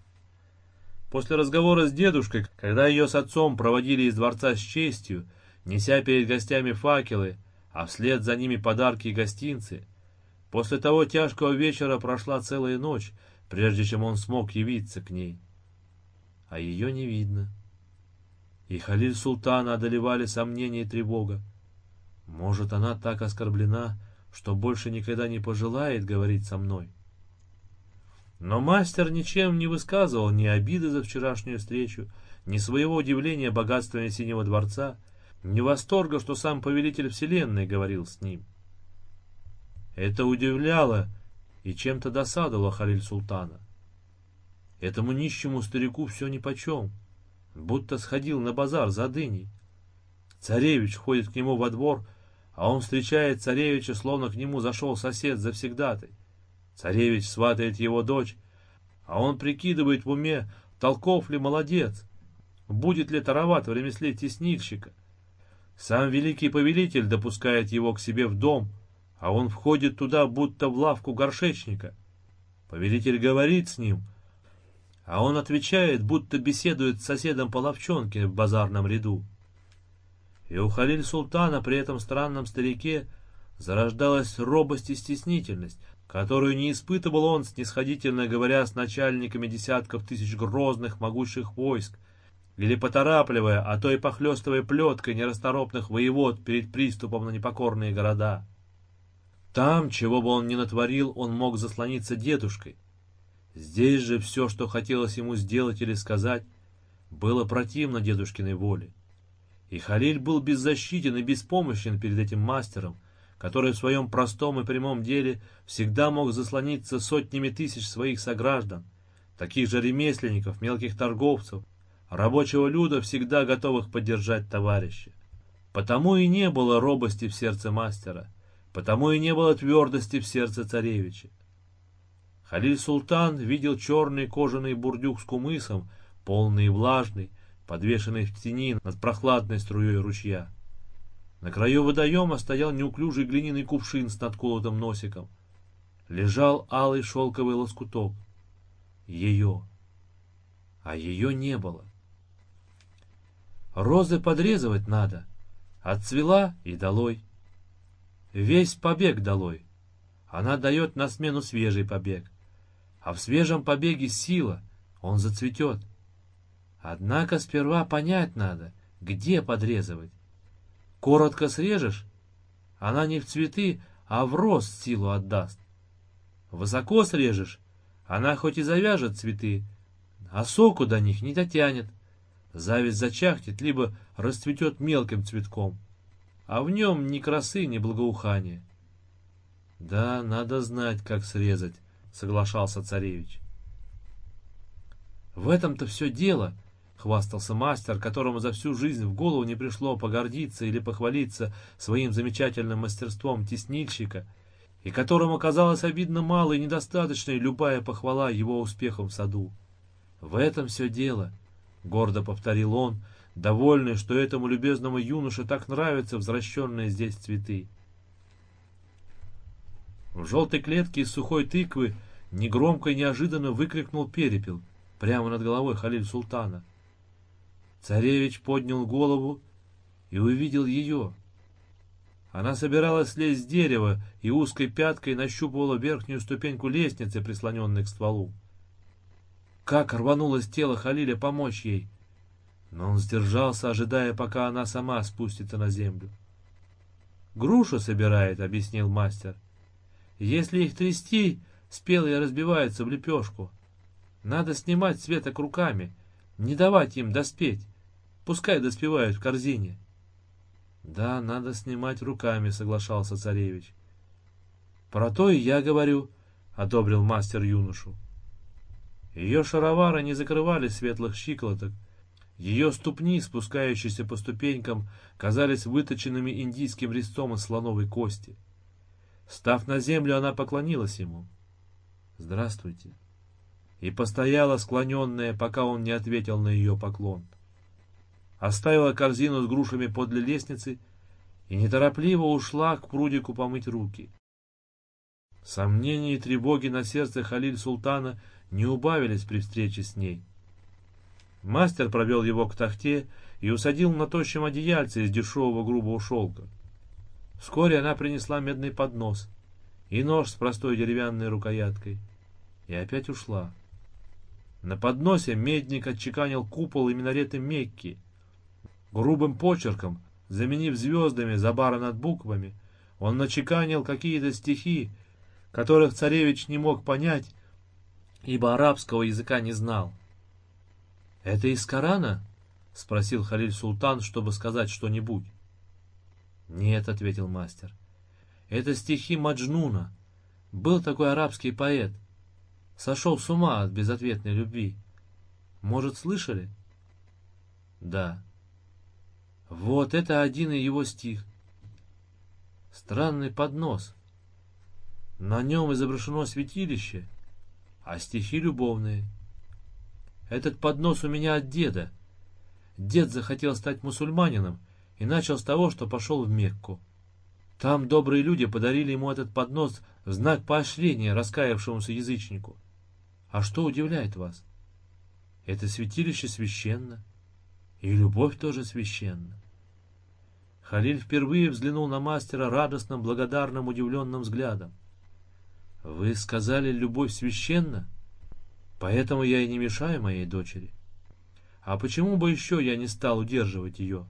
A: После разговора с дедушкой, когда ее с отцом проводили из дворца с честью, неся перед гостями факелы, а вслед за ними подарки и гостинцы, после того тяжкого вечера прошла целая ночь, прежде чем он смог явиться к ней а ее не видно. И Халиль Султана одолевали сомнения и тревога. Может, она так оскорблена, что больше никогда не пожелает говорить со мной. Но мастер ничем не высказывал ни обиды за вчерашнюю встречу, ни своего удивления богатствами Синего дворца, ни восторга, что сам повелитель вселенной говорил с ним. Это удивляло и чем-то досадовало Халиль Султана. Этому нищему старику все нипочем, будто сходил на базар за дыней. Царевич ходит к нему во двор, а он встречает царевича, словно к нему зашел сосед завсегдатай. Царевич сватает его дочь, а он прикидывает в уме, толков ли молодец, будет ли тароват в ремесле теснильщика. Сам великий повелитель допускает его к себе в дом, а он входит туда, будто в лавку горшечника. Повелитель говорит с ним — а он отвечает, будто беседует с соседом по ловчонке в базарном ряду. И у Халиль Султана при этом странном старике зарождалась робость и стеснительность, которую не испытывал он, снисходительно говоря с начальниками десятков тысяч грозных, могущих войск, или поторапливая, а то и похлестывая плеткой нерасторопных воевод перед приступом на непокорные города. Там, чего бы он ни натворил, он мог заслониться дедушкой. Здесь же все, что хотелось ему сделать или сказать, было противно дедушкиной воле. И Халиль был беззащитен и беспомощен перед этим мастером, который в своем простом и прямом деле всегда мог заслониться сотнями тысяч своих сограждан, таких же ремесленников, мелких торговцев, рабочего люда, всегда готовых поддержать товарища. Потому и не было робости в сердце мастера, потому и не было твердости в сердце царевича. Халиль Султан видел черный кожаный бурдюк с кумысом, полный и влажный, подвешенный в тени над прохладной струей ручья. На краю водоема стоял неуклюжий глиняный кувшин с надколотым носиком. Лежал алый шелковый лоскуток. Ее. А ее не было. Розы подрезывать надо. Отцвела и долой. Весь побег долой. Она дает на смену свежий побег. А в свежем побеге сила, он зацветет. Однако сперва понять надо, где подрезывать. Коротко срежешь, она не в цветы, а в рост силу отдаст. Высоко срежешь, она хоть и завяжет цветы, а соку до них не дотянет. Зависть зачахнет, либо расцветет мелким цветком, а в нем ни красы, ни благоухания. «Да, надо знать, как срезать», — соглашался царевич. «В этом-то все дело», хвастался мастер, которому за всю жизнь в голову не пришло погордиться или похвалиться своим замечательным мастерством теснильщика, и которому казалось обидно мало и недостаточной любая похвала его успехом в саду. «В этом все дело», — гордо повторил он, довольный, что этому любезному юноше так нравятся возвращенные здесь цветы. В желтой клетке из сухой тыквы негромко и неожиданно выкрикнул перепел прямо над головой Халиль Султана. Царевич поднял голову и увидел ее. Она собиралась слезть с дерева и узкой пяткой нащупывала верхнюю ступеньку лестницы, прислоненной к стволу. Как рванулось тело Халиля помочь ей, но он сдержался, ожидая, пока она сама спустится на землю. «Грушу собирает», — объяснил мастер. «Если их трясти, спелые разбиваются в лепешку. Надо снимать светок руками, не давать им доспеть. Пускай доспевают в корзине. Да, надо снимать руками, соглашался царевич. Про то и я говорю, одобрил мастер юношу. Ее шаровары не закрывали светлых щиколоток. Ее ступни, спускающиеся по ступенькам, казались выточенными индийским резцом из слоновой кости. Став на землю, она поклонилась ему. «Здравствуйте» и постояла склоненная, пока он не ответил на ее поклон. Оставила корзину с грушами подле лестницы и неторопливо ушла к прудику помыть руки. Сомнения и тревоги на сердце Халиль Султана не убавились при встрече с ней. Мастер провел его к тахте и усадил на тощем одеяльце из дешевого грубого шелка. Вскоре она принесла медный поднос и нож с простой деревянной рукояткой и опять ушла. На подносе медник отчеканил купол и минареты Мекки. Грубым почерком, заменив звездами забара над буквами, он начеканил какие-то стихи, которых царевич не мог понять, ибо арабского языка не знал. «Это из Корана?» — спросил Халиль Султан, чтобы сказать что-нибудь. «Нет», — ответил мастер. «Это стихи Маджнуна. Был такой арабский поэт — Сошел с ума от безответной любви. Может, слышали? Да. Вот это один и его стих. Странный поднос. На нем изображено святилище, а стихи любовные. Этот поднос у меня от деда. Дед захотел стать мусульманином и начал с того, что пошел в Мекку. Там добрые люди подарили ему этот поднос в знак поощрения раскаявшемуся язычнику. А что удивляет вас? Это святилище священно, и любовь тоже священна. Халиль впервые взглянул на мастера радостным, благодарным, удивленным взглядом. «Вы сказали, любовь священна? Поэтому я и не мешаю моей дочери. А почему бы еще я не стал удерживать ее?»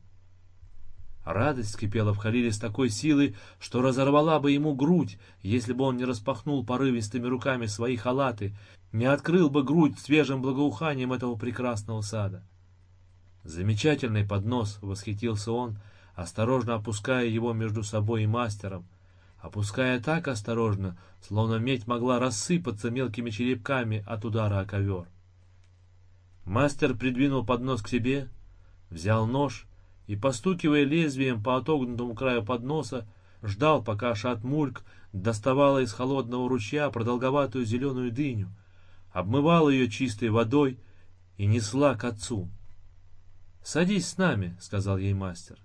A: Радость кипела в Халиле с такой силой, что разорвала бы ему грудь, если бы он не распахнул порывистыми руками свои халаты, не открыл бы грудь свежим благоуханием этого прекрасного сада. Замечательный поднос, — восхитился он, осторожно опуская его между собой и мастером, опуская так осторожно, словно медь могла рассыпаться мелкими черепками от удара о ковер. Мастер придвинул поднос к себе, взял нож и, постукивая лезвием по отогнутому краю подноса, ждал, пока Шатмульк доставала из холодного ручья продолговатую зеленую дыню, обмывала ее чистой водой и несла к отцу. «Садись с нами», — сказал ей мастер.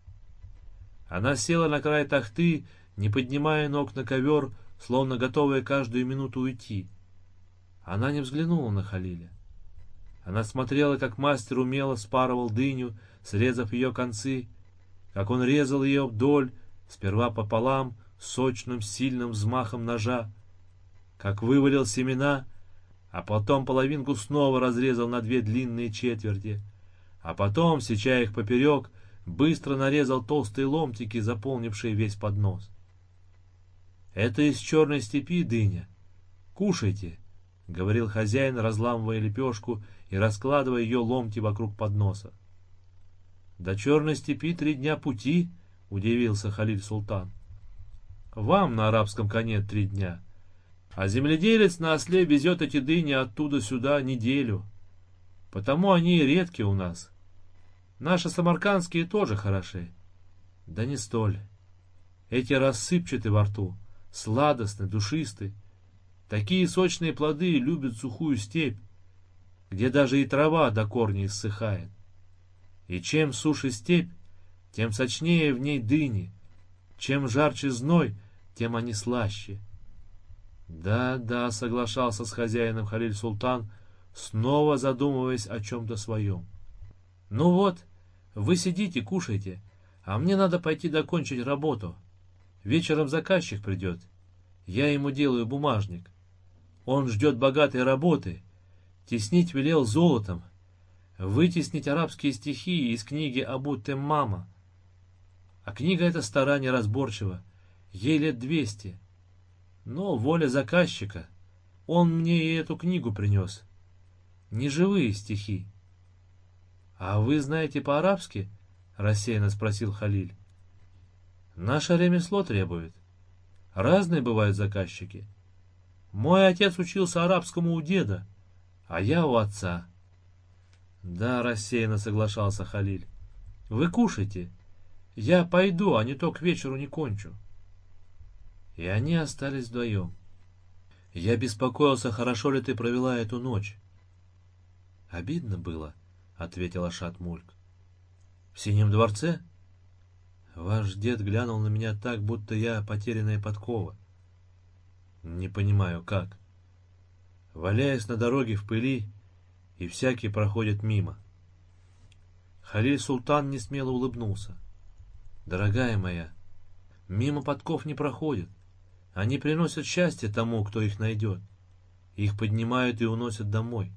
A: Она села на край тахты, не поднимая ног на ковер, словно готовая каждую минуту уйти. Она не взглянула на Халиля. Она смотрела, как мастер умело спарывал дыню, срезав ее концы, как он резал ее вдоль, сперва пополам, сочным сильным взмахом ножа, как вывалил семена, а потом половинку снова разрезал на две длинные четверти, а потом, сеча их поперек, быстро нарезал толстые ломтики, заполнившие весь поднос. «Это из черной степи дыня. Кушайте», — говорил хозяин, разламывая лепешку и раскладывая ее ломти вокруг подноса. «До черной степи три дня пути», — удивился Халиль Султан. «Вам на арабском коне три дня, а земледелец на осле везет эти дыни оттуда сюда неделю. Потому они и редки у нас. Наши самаркандские тоже хороши. Да не столь. Эти рассыпчаты во рту, сладостны, душисты. Такие сочные плоды любят сухую степь, где даже и трава до корня иссыхает. И чем суше степь, тем сочнее в ней дыни, чем жарче зной, тем они слаще. Да, да, соглашался с хозяином Халиль Султан, снова задумываясь о чем-то своем. Ну вот, вы сидите, кушайте, а мне надо пойти докончить работу. Вечером заказчик придет. Я ему делаю бумажник. Он ждет богатой работы. Теснить велел золотом, вытеснить арабские стихи из книги Абу Теммама. А книга эта стара неразборчива, ей лет двести. Но воля заказчика, он мне и эту книгу принес. Не живые стихи. — А вы знаете по-арабски? — рассеянно спросил Халиль. — Наше ремесло требует. Разные бывают заказчики. Мой отец учился арабскому у деда, а я у отца. — да, рассеянно соглашался Халиль. Вы кушайте. Я пойду, а не то к вечеру не кончу. И они остались вдвоем. Я беспокоился, хорошо ли ты провела эту ночь. Обидно было, ответила Шатмульк. В синем дворце? Ваш дед глянул на меня так, будто я потерянная подкова. Не понимаю, как. Валяясь на дороге в пыли, и всякий проходит мимо. Халиль Султан несмело улыбнулся. «Дорогая моя, мимо подков не проходят. Они приносят счастье тому, кто их найдет. Их поднимают и уносят домой.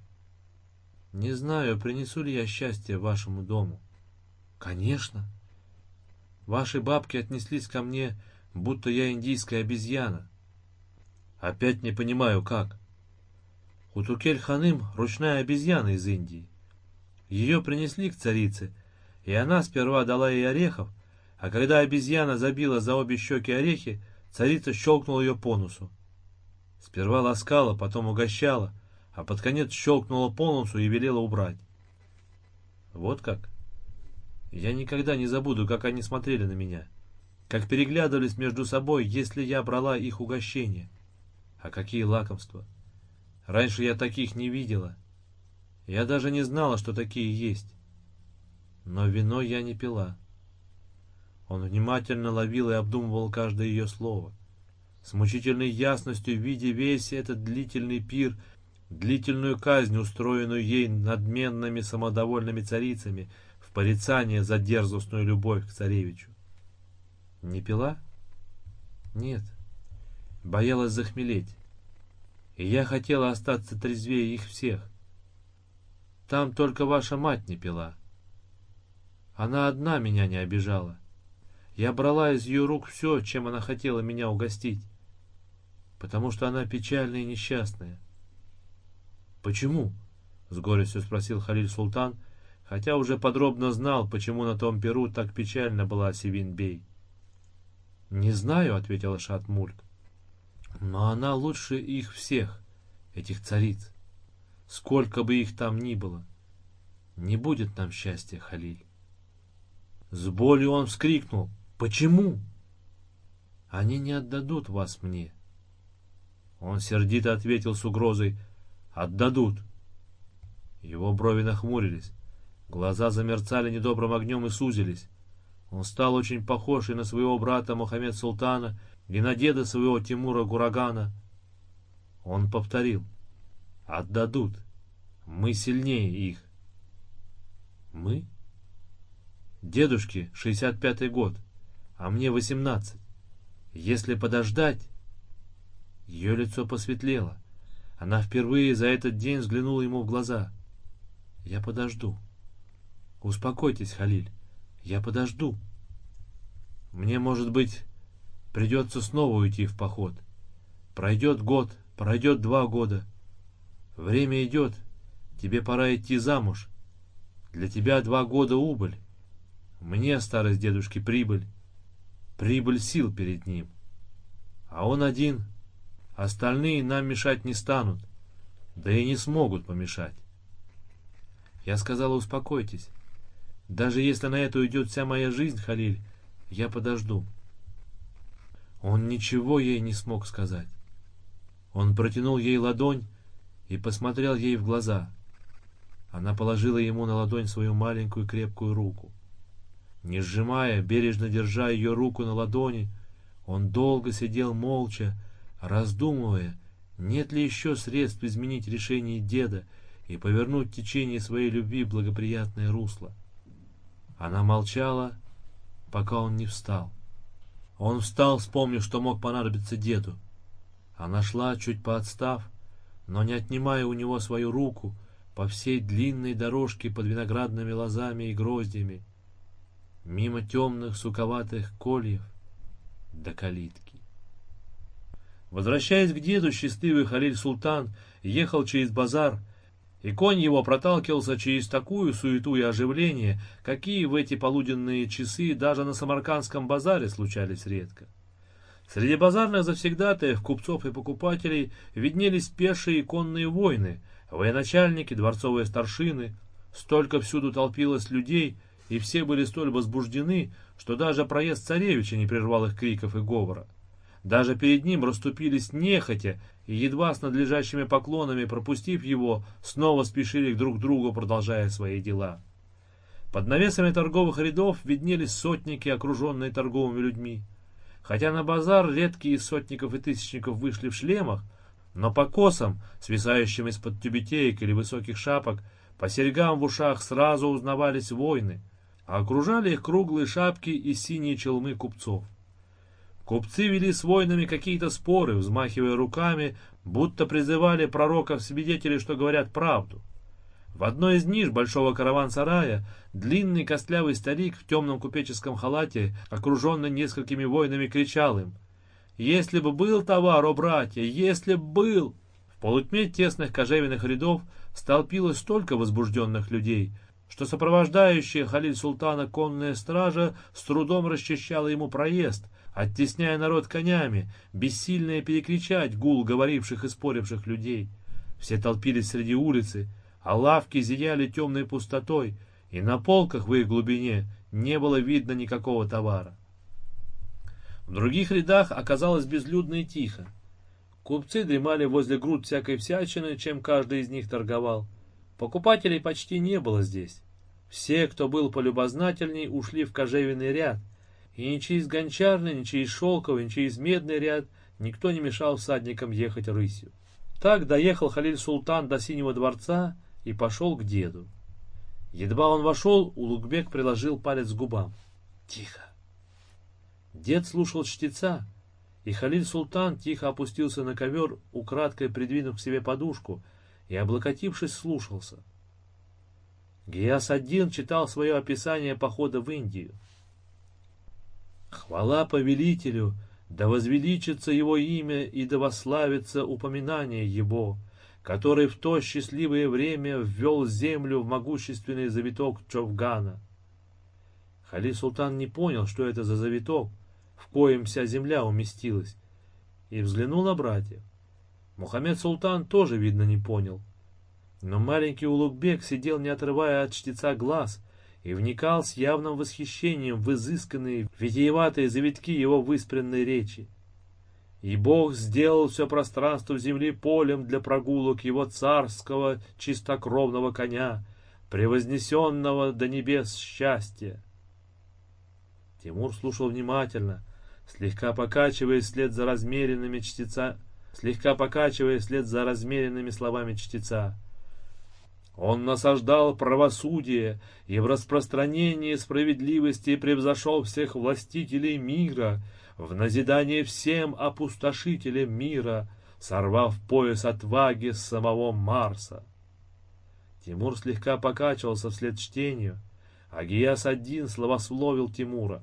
A: Не знаю, принесу ли я счастье вашему дому. Конечно. Ваши бабки отнеслись ко мне, будто я индийская обезьяна. Опять не понимаю, как. Утукель-ханым — ручная обезьяна из Индии. Ее принесли к царице, и она сперва дала ей орехов, а когда обезьяна забила за обе щеки орехи, царица щелкнула ее по носу. Сперва ласкала, потом угощала, а под конец щелкнула по носу и велела убрать. Вот как? Я никогда не забуду, как они смотрели на меня, как переглядывались между собой, если я брала их угощение. А какие лакомства! — Раньше я таких не видела. Я даже не знала, что такие есть. Но вино я не пила. Он внимательно ловил и обдумывал каждое ее слово. С мучительной ясностью, видя весь этот длительный пир, длительную казнь, устроенную ей надменными самодовольными царицами в порицание за дерзостную любовь к царевичу. Не пила? Нет. Боялась захмелеть. И я хотела остаться трезвее их всех. Там только ваша мать не пила. Она одна меня не обижала. Я брала из ее рук все, чем она хотела меня угостить, потому что она печальная и несчастная. «Почему?» — с горестью спросил Халиль Султан, хотя уже подробно знал, почему на том перу так печально была Сивин-бей. «Не знаю», — ответила Шатмульк, — «но она лучше их всех, этих цариц, сколько бы их там ни было. Не будет нам счастья, Халиль». С болью он вскрикнул. Почему? Они не отдадут вас мне. Он сердито ответил с угрозой. Отдадут. Его брови нахмурились. Глаза замерцали недобрым огнем и сузились. Он стал очень похож и на своего брата Мухаммед Султана, и на деда своего Тимура Гурагана. Он повторил. Отдадут. Мы сильнее их. Мы? Дедушке 65-й год а мне восемнадцать. Если подождать... Ее лицо посветлело. Она впервые за этот день взглянула ему в глаза. Я подожду. Успокойтесь, Халиль. Я подожду. Мне, может быть, придется снова уйти в поход. Пройдет год, пройдет два года. Время идет. Тебе пора идти замуж. Для тебя два года убыль. Мне, старость дедушки, прибыль прибыль сил перед ним. А он один, остальные нам мешать не станут, да и не смогут помешать. Я сказала, успокойтесь. Даже если на это уйдет вся моя жизнь, Халиль, я подожду. Он ничего ей не смог сказать. Он протянул ей ладонь и посмотрел ей в глаза. Она положила ему на ладонь свою маленькую крепкую руку. Не сжимая, бережно держа ее руку на ладони, он долго сидел молча, раздумывая, нет ли еще средств изменить решение деда и повернуть течение своей любви благоприятное русло. Она молчала, пока он не встал. Он встал, вспомнив, что мог понадобиться деду. Она шла, чуть поотстав, но не отнимая у него свою руку по всей длинной дорожке под виноградными лозами и гроздьями, мимо темных суковатых кольев до калитки. Возвращаясь к деду, счастливый Халиль Султан ехал через базар, и конь его проталкивался через такую суету и оживление, какие в эти полуденные часы даже на Самаркандском базаре случались редко. Среди базарных завсегдатаев, купцов и покупателей виднелись пешие и конные войны, военачальники, дворцовые старшины. Столько всюду толпилось людей, и все были столь возбуждены, что даже проезд царевича не прервал их криков и говора. Даже перед ним расступились нехотя, и едва с надлежащими поклонами пропустив его, снова спешили друг к другу, продолжая свои дела. Под навесами торговых рядов виднелись сотники, окруженные торговыми людьми. Хотя на базар редкие из сотников и тысячников вышли в шлемах, но по косам, свисающим из-под тюбетеек или высоких шапок, по серьгам в ушах сразу узнавались воины — а окружали их круглые шапки и синие челмы купцов. Купцы вели с воинами какие-то споры, взмахивая руками, будто призывали пророков свидетелей, что говорят правду. В одной из ниш большого караван-сарая длинный костлявый старик в темном купеческом халате, окруженный несколькими воинами, кричал им «Если бы был товар, о братья, если бы был!» В полутьме тесных кожевенных рядов столпилось столько возбужденных людей — что сопровождающая Халиль Султана конная стража с трудом расчищала ему проезд, оттесняя народ конями, бессильные перекричать гул говоривших и споривших людей. Все толпились среди улицы, а лавки зияли темной пустотой, и на полках в их глубине не было видно никакого товара. В других рядах оказалось безлюдно и тихо. Купцы дремали возле груд всякой всячины, чем каждый из них торговал. Покупателей почти не было здесь. Все, кто был полюбознательней, ушли в кожевенный ряд, и ни через гончарный, ни через шелковый, ни через медный ряд никто не мешал всадникам ехать рысью. Так доехал Халиль Султан до Синего дворца и пошел к деду. Едва он вошел, Улугбек приложил палец к губам. Тихо. Дед слушал чтеца, и Халиль Султан тихо опустился на ковер, украдкой придвинув к себе подушку, и, облокотившись, слушался. Гияс один читал свое описание похода в Индию. «Хвала повелителю, да возвеличится его имя и да вославится упоминание его, который в то счастливое время ввел землю в могущественный завиток Човгана. Хали Султан не понял, что это за завиток, в коем вся земля уместилась, и взглянул на братьев. Мухаммед Султан тоже, видно, не понял. Но маленький Улугбек сидел, не отрывая от чтеца глаз, и вникал с явным восхищением в изысканные, витиеватые завитки его выспренной речи. И Бог сделал все пространство земли полем для прогулок его царского чистокровного коня, превознесенного до небес счастья. Тимур слушал внимательно, слегка покачивая вслед за размеренными чтеца, слегка покачивая вслед за размеренными словами чтеца. Он насаждал правосудие и в распространении справедливости превзошел всех властителей мира, в назидание всем опустошителям мира, сорвав пояс отваги с самого Марса. Тимур слегка покачивался вслед чтению, а Гияс один словословил Тимура.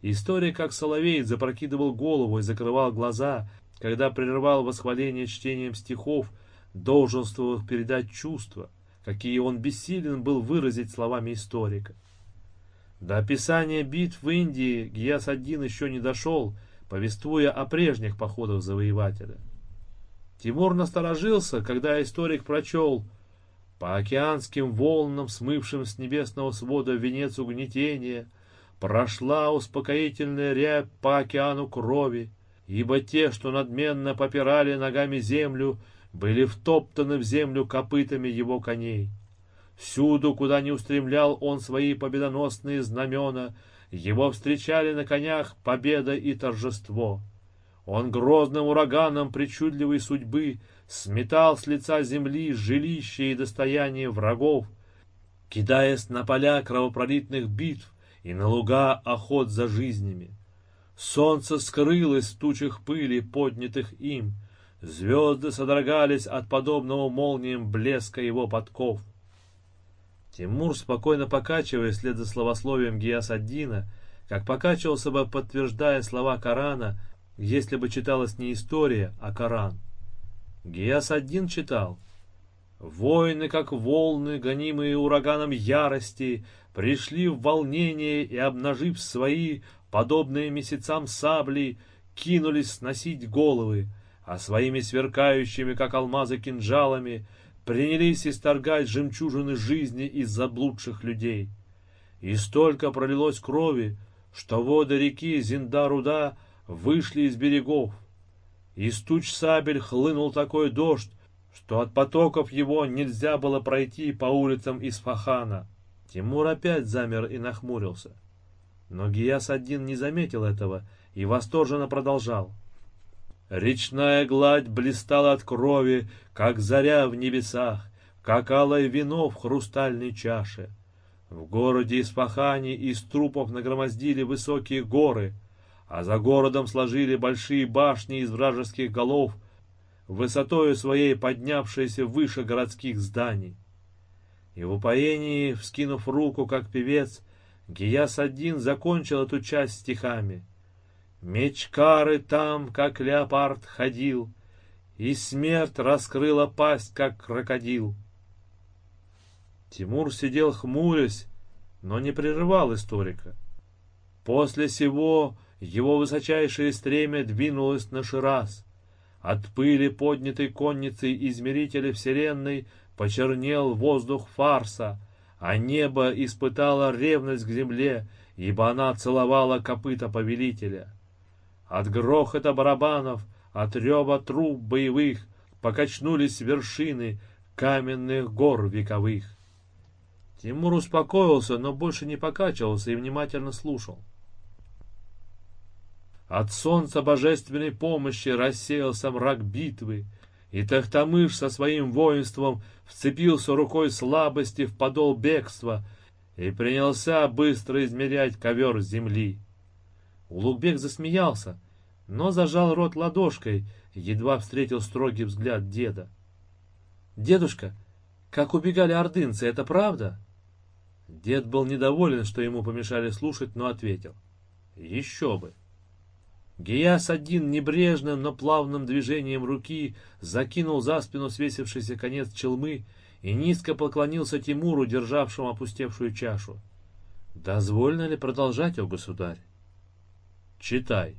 A: История, как соловей, запрокидывал голову и закрывал глаза, когда прерывал восхваление чтением стихов, долженствовав передать чувства — какие он бессилен был выразить словами историка. До описания битв в Индии Гияс-1 еще не дошел, повествуя о прежних походах завоевателя. Тимур насторожился, когда историк прочел «По океанским волнам, смывшим с небесного свода венец угнетения, прошла успокоительная рябь по океану крови, ибо те, что надменно попирали ногами землю, были втоптаны в землю копытами его коней. Всюду, куда не устремлял он свои победоносные знамена, его встречали на конях победа и торжество. Он грозным ураганом причудливой судьбы сметал с лица земли жилища и достояние врагов, кидаясь на поля кровопролитных битв и на луга охот за жизнями. Солнце скрылось в тучах пыли, поднятых им, Звезды содрогались от подобного молниям блеска его подков. Тимур, спокойно покачиваясь вслед за словословием Гиасаддина, как покачивался бы, подтверждая слова Корана, если бы читалась не история, а Коран. Гиасаддин читал «Воины, как волны, гонимые ураганом ярости, пришли в волнение и, обнажив свои, подобные месяцам сабли, кинулись сносить головы, а своими сверкающими, как алмазы, кинжалами принялись исторгать жемчужины жизни из заблудших людей. И столько пролилось крови, что воды реки Зинда-Руда вышли из берегов. Из туч сабель хлынул такой дождь, что от потоков его нельзя было пройти по улицам Исфахана. Тимур опять замер и нахмурился. Но Гияс один не заметил этого и восторженно продолжал. Речная гладь блистала от крови, как заря в небесах, как алое вино в хрустальной чаше. В городе Исфахане из трупов нагромоздили высокие горы, а за городом сложили большие башни из вражеских голов, высотою своей поднявшиеся выше городских зданий. И в упоении, вскинув руку, как певец, Гияс один закончил эту часть стихами — Меч кары там, как леопард, ходил, И смерть раскрыла пасть, как крокодил. Тимур сидел хмурясь, но не прерывал историка. После сего его высочайшее стремя двинулось на Шираз. От пыли, поднятой конницей измерителя вселенной, почернел воздух фарса, а небо испытало ревность к земле, ибо она целовала копыта повелителя. От грохота барабанов, от рева труб боевых Покачнулись вершины каменных гор вековых. Тимур успокоился, но больше не покачивался и внимательно слушал. От солнца божественной помощи рассеялся мрак битвы, И Тахтамыш со своим воинством вцепился рукой слабости в подол бегства и принялся быстро измерять ковер земли. Улугбек засмеялся, но зажал рот ладошкой, едва встретил строгий взгляд деда. «Дедушка, как убегали ордынцы, это правда?» Дед был недоволен, что ему помешали слушать, но ответил. «Еще бы!» Гияс один небрежным, но плавным движением руки закинул за спину свесившийся конец челмы и низко поклонился Тимуру, державшему опустевшую чашу. «Дозволено ли продолжать, о государь?» «Читай».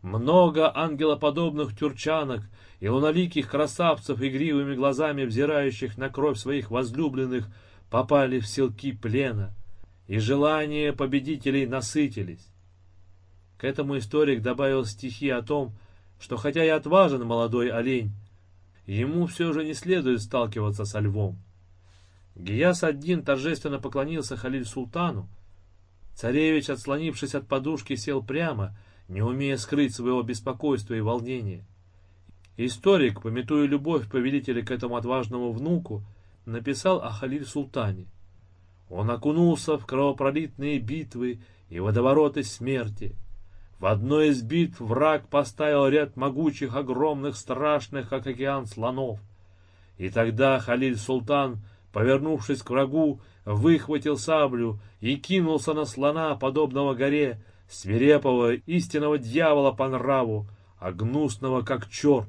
A: Много ангелоподобных тюрчанок и луноликих красавцев, игривыми глазами взирающих на кровь своих возлюбленных, попали в селки плена, и желания победителей насытились. К этому историк добавил стихи о том, что хотя и отважен молодой олень, ему все же не следует сталкиваться со львом. Гияс один торжественно поклонился Халиль Султану. Царевич, отслонившись от подушки, сел прямо, не умея скрыть своего беспокойства и волнения. Историк, пометуя любовь повелителя к этому отважному внуку, написал о Халиль Султане. Он окунулся в кровопролитные битвы и водовороты смерти. В одной из битв враг поставил ряд могучих, огромных, страшных, как океан, слонов. И тогда Халиль Султан, повернувшись к врагу, выхватил саблю и кинулся на слона, подобного горе, свирепого истинного дьявола по нраву, а гнусного, как черт.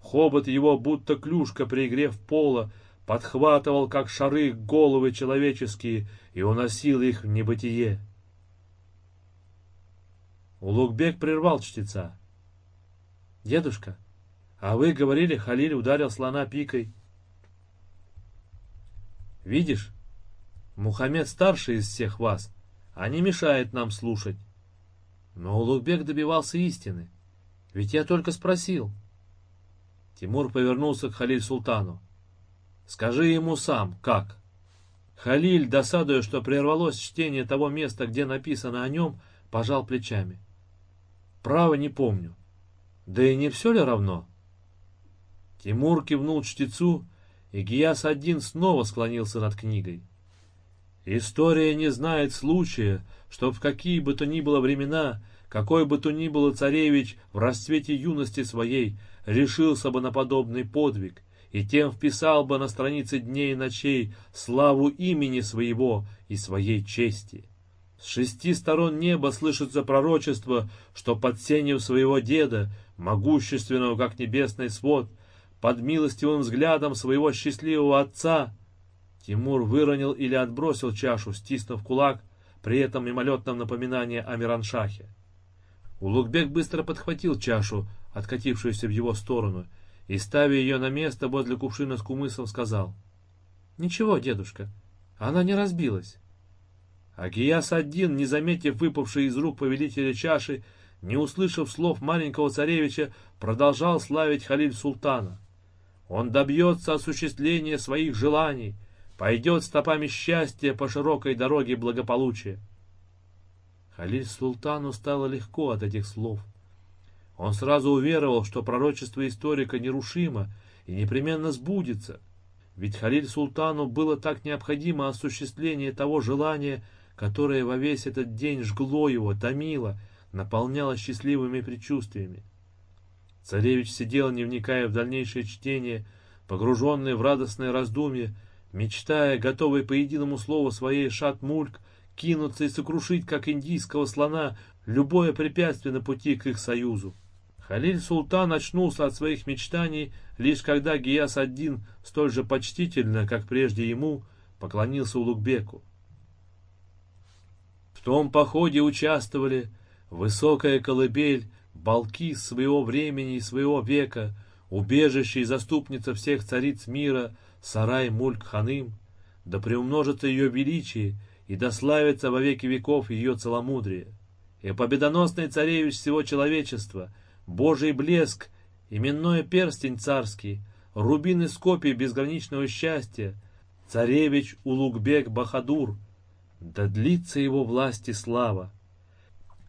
A: Хобот его, будто клюшка, пригрев пола, подхватывал, как шары, головы человеческие и уносил их в небытие. Улугбек прервал чтеца. «Дедушка, а вы говорили, Халиль ударил слона пикой». «Видишь, Мухаммед старший из всех вас, а не мешает нам слушать». Но Улугбек добивался истины. Ведь я только спросил. Тимур повернулся к Халиль Султану. «Скажи ему сам, как?» Халиль, досадуя, что прервалось чтение того места, где написано о нем, пожал плечами. Право не помню. Да и не все ли равно? Тимур кивнул чтецу, и Гияс один снова склонился над книгой. История не знает случая, что в какие бы то ни было времена, какой бы то ни было царевич в расцвете юности своей решился бы на подобный подвиг, и тем вписал бы на страницы дней и ночей славу имени своего и своей чести. С шести сторон неба слышится пророчество, что под сенью своего деда, могущественного как небесный свод, под милостивым взглядом своего счастливого отца, Тимур выронил или отбросил чашу, стиснув кулак, при этом мимолетном напоминании о Мираншахе. Улугбек быстро подхватил чашу, откатившуюся в его сторону, и, ставя ее на место возле кувшина с кумысом, сказал, «Ничего, дедушка, она не разбилась». А Гияс один, не заметив выпавшей из рук повелителя чаши, не услышав слов маленького царевича, продолжал славить Халиль Султана. Он добьется осуществления своих желаний, пойдет стопами счастья по широкой дороге благополучия. Халиль Султану стало легко от этих слов. Он сразу уверовал, что пророчество историка нерушимо и непременно сбудется, ведь Халиль Султану было так необходимо осуществление того желания, которое во весь этот день жгло его, томило, наполняло счастливыми предчувствиями. Царевич сидел, не вникая в дальнейшее чтение, погруженный в радостное раздумье, мечтая, готовый по единому слову своей шат-мульк, кинуться и сокрушить, как индийского слона, любое препятствие на пути к их союзу. Халиль Султан очнулся от своих мечтаний, лишь когда Гияс один столь же почтительно, как прежде ему, поклонился Улугбеку. В том походе участвовали высокая колыбель, балки своего времени и своего века, убежище и заступница всех цариц мира, сарай Мульк-Ханым, да приумножится ее величие и дославится во веки веков ее целомудрие. И победоносный царевич всего человечества, Божий блеск, именной перстень царский, рубины скопий безграничного счастья, царевич Улугбек Бахадур — да длится его власть и слава.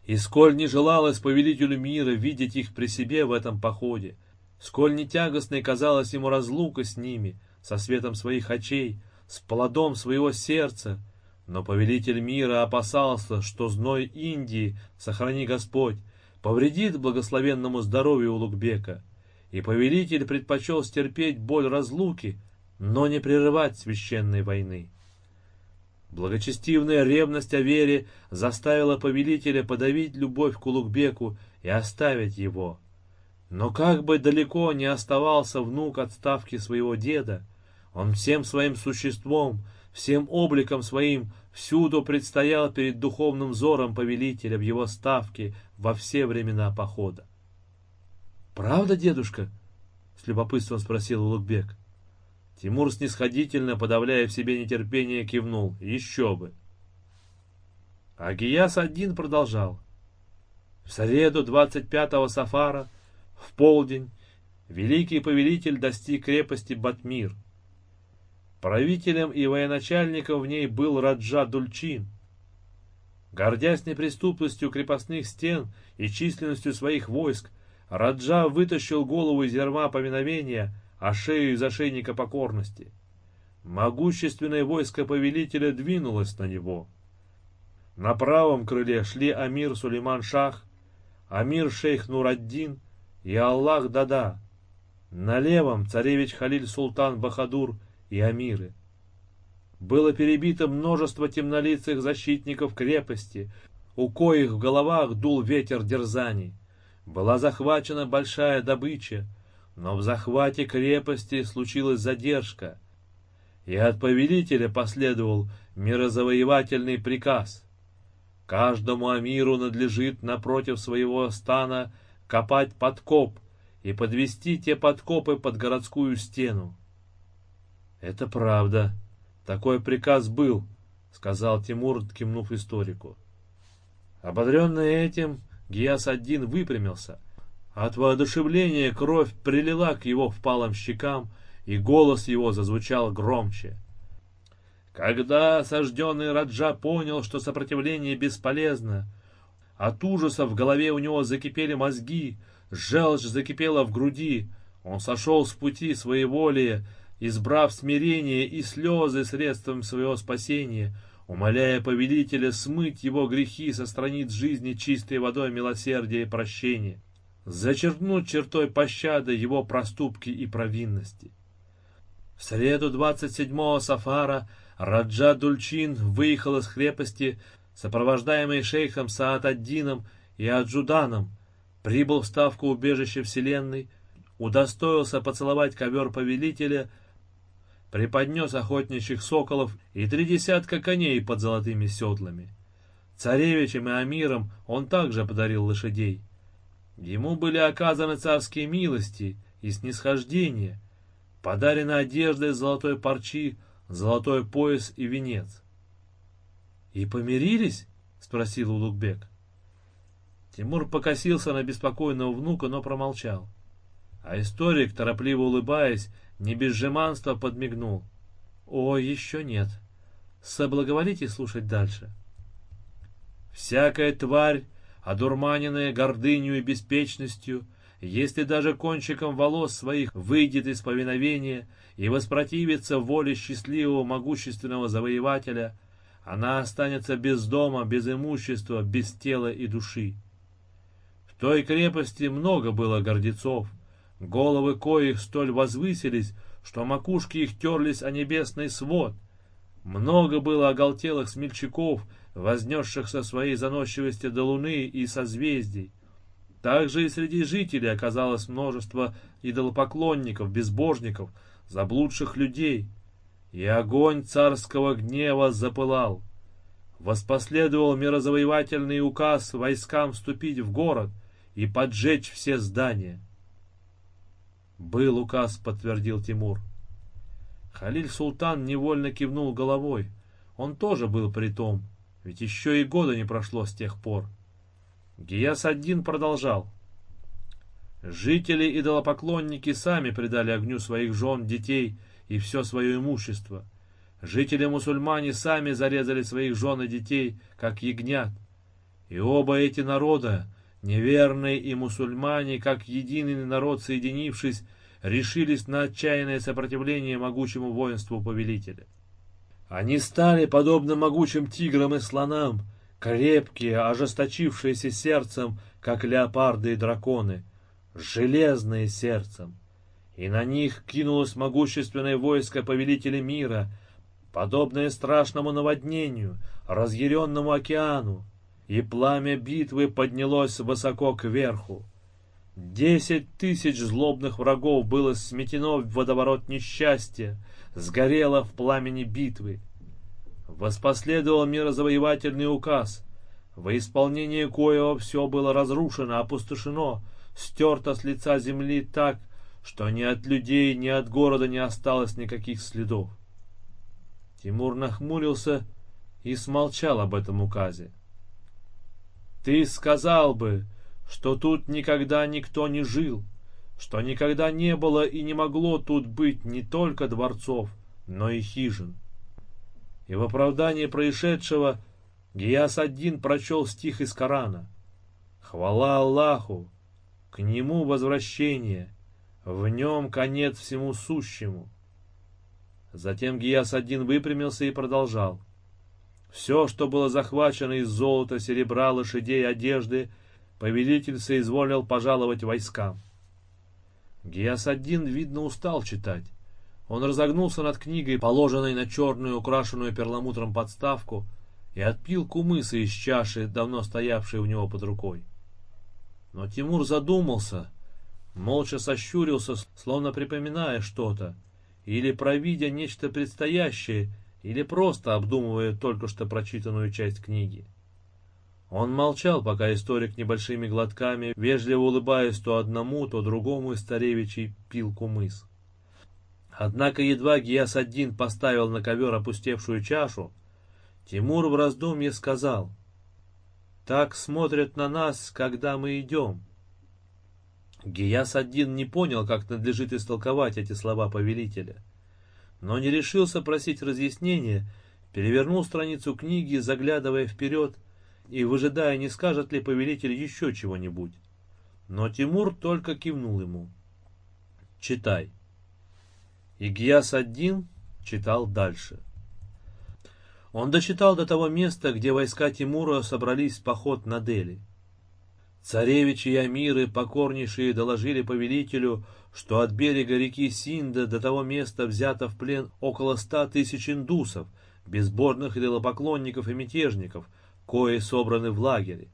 A: И сколь не желалось повелителю мира видеть их при себе в этом походе, Сколь не тягостной казалась ему разлука с ними, со светом своих очей, с плодом своего сердца, но повелитель мира опасался, что зной Индии, сохрани Господь, повредит благословенному здоровью Улугбека, и повелитель предпочел стерпеть боль разлуки, но не прерывать священной войны. Благочестивная ревность о вере заставила повелителя подавить любовь к Улугбеку и оставить его. Но как бы далеко не оставался внук от ставки своего деда, он всем своим существом, всем обликом своим всюду предстоял перед духовным взором повелителя в его ставке во все времена похода. «Правда, дедушка?» — с любопытством спросил Улугбек. Тимур снисходительно, подавляя в себе нетерпение, кивнул. Еще бы. А Гияс один продолжал. В среду 25-го Сафара, в полдень, великий повелитель достиг крепости Батмир. Правителем и военачальником в ней был Раджа Дульчин. Гордясь неприступностью крепостных стен и численностью своих войск, Раджа вытащил голову из ярма поминовения – а шею из ошейника покорности. Могущественное войско повелителя двинулось на него. На правом крыле шли Амир Сулейман Шах, Амир Шейх Нураддин и Аллах Дада. На левом царевич Халиль Султан Бахадур и Амиры. Было перебито множество темнолицых защитников крепости, у коих в головах дул ветер дерзаний. Была захвачена большая добыча, но в захвате крепости случилась задержка, и от повелителя последовал мирозавоевательный приказ. Каждому амиру надлежит напротив своего стана копать подкоп и подвести те подкопы под городскую стену. «Это правда. Такой приказ был», — сказал Тимур, кивнув историку. Ободренный этим, Гияс-один выпрямился — от воодушевления кровь прилила к его впалым щекам, и голос его зазвучал громче. Когда осажденный Раджа понял, что сопротивление бесполезно, от ужаса в голове у него закипели мозги, желчь закипела в груди, он сошел с пути своей воли, избрав смирение и слезы средством своего спасения, умоляя повелителя смыть его грехи со страниц жизни чистой водой милосердия и прощения зачеркнуть чертой пощады его проступки и провинности. В среду 27-го Сафара Раджа Дульчин выехал из крепости, сопровождаемый шейхом Саат-ад-Дином и Аджуданом, прибыл в ставку убежища Вселенной, удостоился поцеловать ковер повелителя, преподнес охотничьих соколов и три десятка коней под золотыми седлами. Царевичам и амирам он также подарил лошадей. Ему были оказаны царские милости и снисхождения, подарены одежда из золотой парчи, золотой пояс и венец. «И помирились?» — спросил Улугбек. Тимур покосился на беспокойного внука, но промолчал. А историк, торопливо улыбаясь, не без жеманства подмигнул. «О, еще нет. Соблаговолите слушать дальше». «Всякая тварь, одурманенная гордынью и беспечностью, если даже кончиком волос своих выйдет из повиновения и воспротивится воле счастливого могущественного завоевателя, она останется без дома, без имущества, без тела и души. В той крепости много было гордецов, головы коих столь возвысились, что макушки их терлись о небесный свод. Много было оголтелых смельчаков, вознесшихся своей заносчивости до луны и созвездий. Также и среди жителей оказалось множество идолопоклонников, безбожников, заблудших людей. И огонь царского гнева запылал. Воспоследовал мирозавоевательный указ войскам вступить в город и поджечь все здания. «Был указ», — подтвердил Тимур. Халиль Султан невольно кивнул головой. Он тоже был при том. Ведь еще и года не прошло с тех пор. Гияс-один продолжал. Жители идолопоклонники сами предали огню своих жен, детей и все свое имущество. Жители-мусульмане сами зарезали своих жен и детей, как ягнят. И оба эти народа Неверные и мусульмане, как единый народ соединившись, решились на отчаянное сопротивление могучему воинству повелителя. Они стали, подобно могучим тиграм и слонам, крепкие, ожесточившиеся сердцем, как леопарды и драконы, железные сердцем. И на них кинулось могущественное войско повелителя мира, подобное страшному наводнению, разъяренному океану, и пламя битвы поднялось высоко кверху. Десять тысяч злобных врагов было сметено в водоворот несчастья, сгорело в пламени битвы. Воспоследовал мирозавоевательный указ, во исполнение коего все было разрушено, опустошено, стерто с лица земли так, что ни от людей, ни от города не осталось никаких следов. Тимур нахмурился и смолчал об этом указе. «Ты сказал бы, что тут никогда никто не жил, что никогда не было и не могло тут быть не только дворцов, но и хижин. И в оправдании происшедшего Гияс-один прочел стих из Корана. «Хвала Аллаху! К Нему возвращение, в Нем конец всему сущему». Затем Гияс-один выпрямился и продолжал. Все, что было захвачено из золота, серебра, лошадей, одежды — повелитель соизволил пожаловать войскам. Гиасаддин, видно, устал читать. Он разогнулся над книгой, положенной на черную, украшенную перламутром подставку, и отпил кумыса из чаши, давно стоявшей у него под рукой. Но Тимур задумался, молча сощурился, словно припоминая что-то, или провидя нечто предстоящее, или просто обдумывая только что прочитанную часть книги. Он молчал, пока историк небольшими глотками, вежливо улыбаясь то одному, то другому из старевичей, пил кумыс. Однако едва Гияс-один поставил на ковер опустевшую чашу, Тимур в раздумье сказал, «Так смотрят на нас, когда мы идем». Гияс-один не понял, как надлежит истолковать эти слова повелителя, но не решился просить разъяснения, перевернул страницу книги, заглядывая вперед, и выжидая, не скажет ли повелитель еще чего-нибудь. Но Тимур только кивнул ему. «Читай». И Гияс-один читал дальше. Он дочитал до того места, где войска Тимура собрались в поход на Дели. Царевичи и амиры, покорнейшие, доложили повелителю, что от берега реки Синда до того места взято в плен около ста тысяч индусов, безбожных идолопоклонников и мятежников, кои собраны в лагере.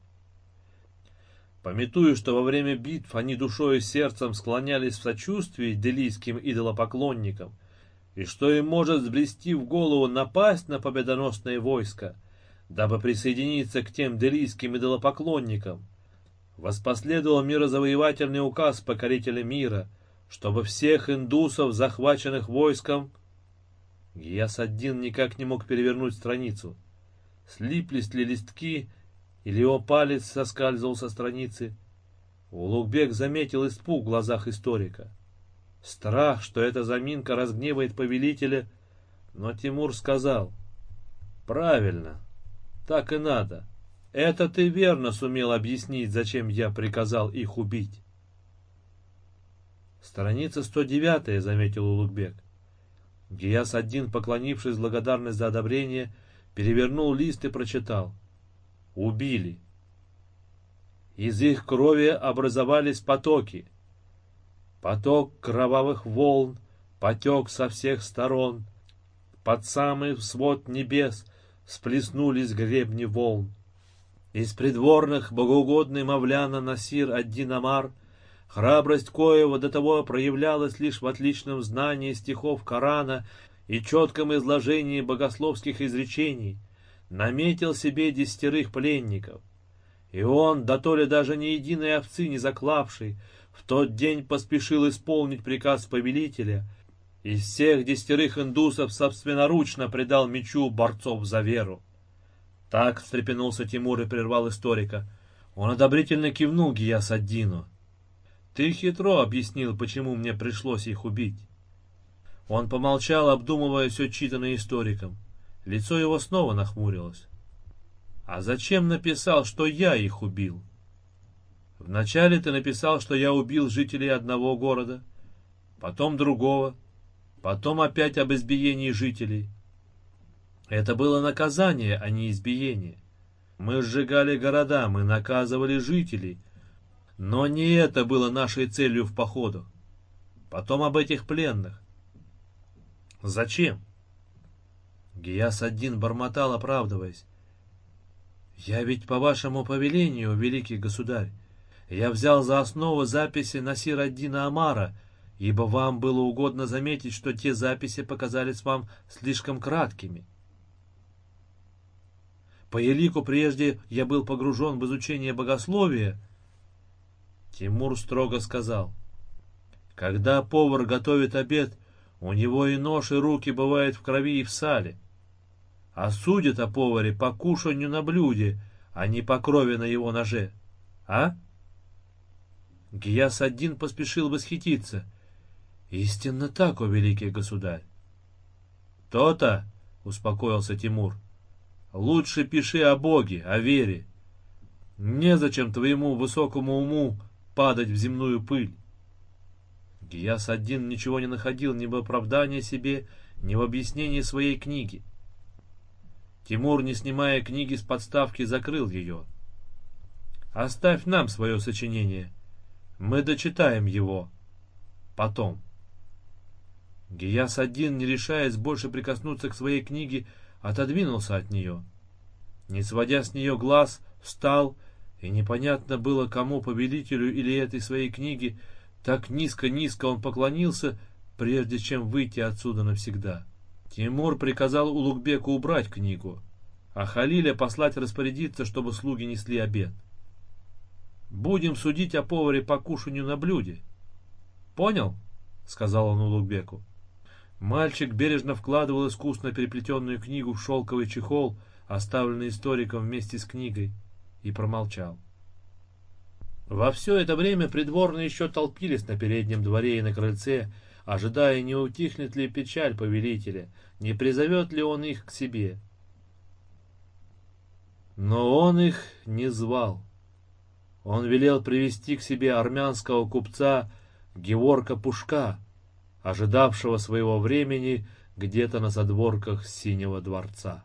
A: Пометую, что во время битв они душой и сердцем склонялись в сочувствии делийским идолопоклонникам, и что им может сбрести в голову напасть на победоносное войско, дабы присоединиться к тем делийским идолопоклонникам, воспоследовал мирозавоевательный указ покорителя мира, чтобы всех индусов, захваченных войском... Гияс-один никак не мог перевернуть страницу — слиплись ли листки, или его палец соскальзывал со страницы. Улугбек заметил испуг в глазах историка. Страх, что эта заминка разгневает повелителя, но Тимур сказал, «Правильно, так и надо. Это ты верно сумел объяснить, зачем я приказал их убить». «Страница 109 заметил Улугбек. Гияс один, поклонившись благодарность за одобрение, перевернул лист и прочитал. Убили. Из их крови образовались потоки. Поток кровавых волн потек со всех сторон. Под самый свод небес сплеснулись гребни волн. Из придворных богоугодный Мавляна Насир Ад-Дин храбрость коего до того проявлялась лишь в отличном знании стихов Корана и четком изложении богословских изречений наметил себе десятерых пленников. И он, да то ли даже ни единой овцы не заклавший, в тот день поспешил исполнить приказ повелителя, из всех десятерых индусов собственноручно предал мечу борцов за веру. Так встрепенулся Тимур и прервал историка. Он одобрительно кивнул Гиясаддину. «Ты хитро объяснил, почему мне пришлось их убить. Он помолчал, обдумывая все читанное историком. Лицо его снова нахмурилось. «А зачем написал, что я их убил?» Вначале ты написал, что я убил жителей одного города, потом другого, потом опять об избиении жителей. Это было наказание, а не избиение. Мы сжигали города, мы наказывали жителей, но не это было нашей целью в походах. Потом об этих пленных. Зачем? Гияс один бормотал, оправдываясь. «Я ведь по вашему повелению, великий государь, я взял за основу записи Насир-ад-Дина Амара, ибо вам было угодно заметить, что те записи показались вам слишком краткими. По елику прежде я был погружен в изучение богословия. Тимур строго сказал, когда повар готовит обед, у него и нож, и руки бывают в крови и в сале. А судят о поваре по кушанию на блюде, а не по крови на его ноже. А? Гияс один поспешил восхититься. «Истинно так, о великий государь!» «То-то!» — успокоился Тимур. «Лучше пиши о Боге, о вере. Незачем твоему высокому уму падать в земную пыль». Гияс один ничего не находил ни в оправдании себе, ни в объяснении своей книги. Тимур, не снимая книги с подставки, закрыл ее. «Оставь нам свое сочинение», мы дочитаем его. Потом. Гияс один, не решаясь больше прикоснуться к своей книге, отодвинулся от нее. Не сводя с нее глаз, встал, и непонятно было, кому, повелителю или этой своей книги, так низко-низко он поклонился, прежде чем выйти отсюда навсегда. Тимур приказал Улугбеку убрать книгу, а Халиля послать распорядиться, чтобы слуги несли обед. Будем судить о поваре по кушанию на блюде. Понял? Сказал он Улугбеку. Мальчик бережно вкладывал искусно переплетенную книгу в шелковый чехол, оставленный историком вместе с книгой, и промолчал. Во все это время придворные еще толпились на переднем дворе и на крыльце, ожидая, не утихнет ли печаль повелителя, не призовет ли он их к себе. Но он их не звал. Он велел привести к себе армянского купца Геворка Пушка, ожидавшего своего времени где-то на задворках Синего дворца.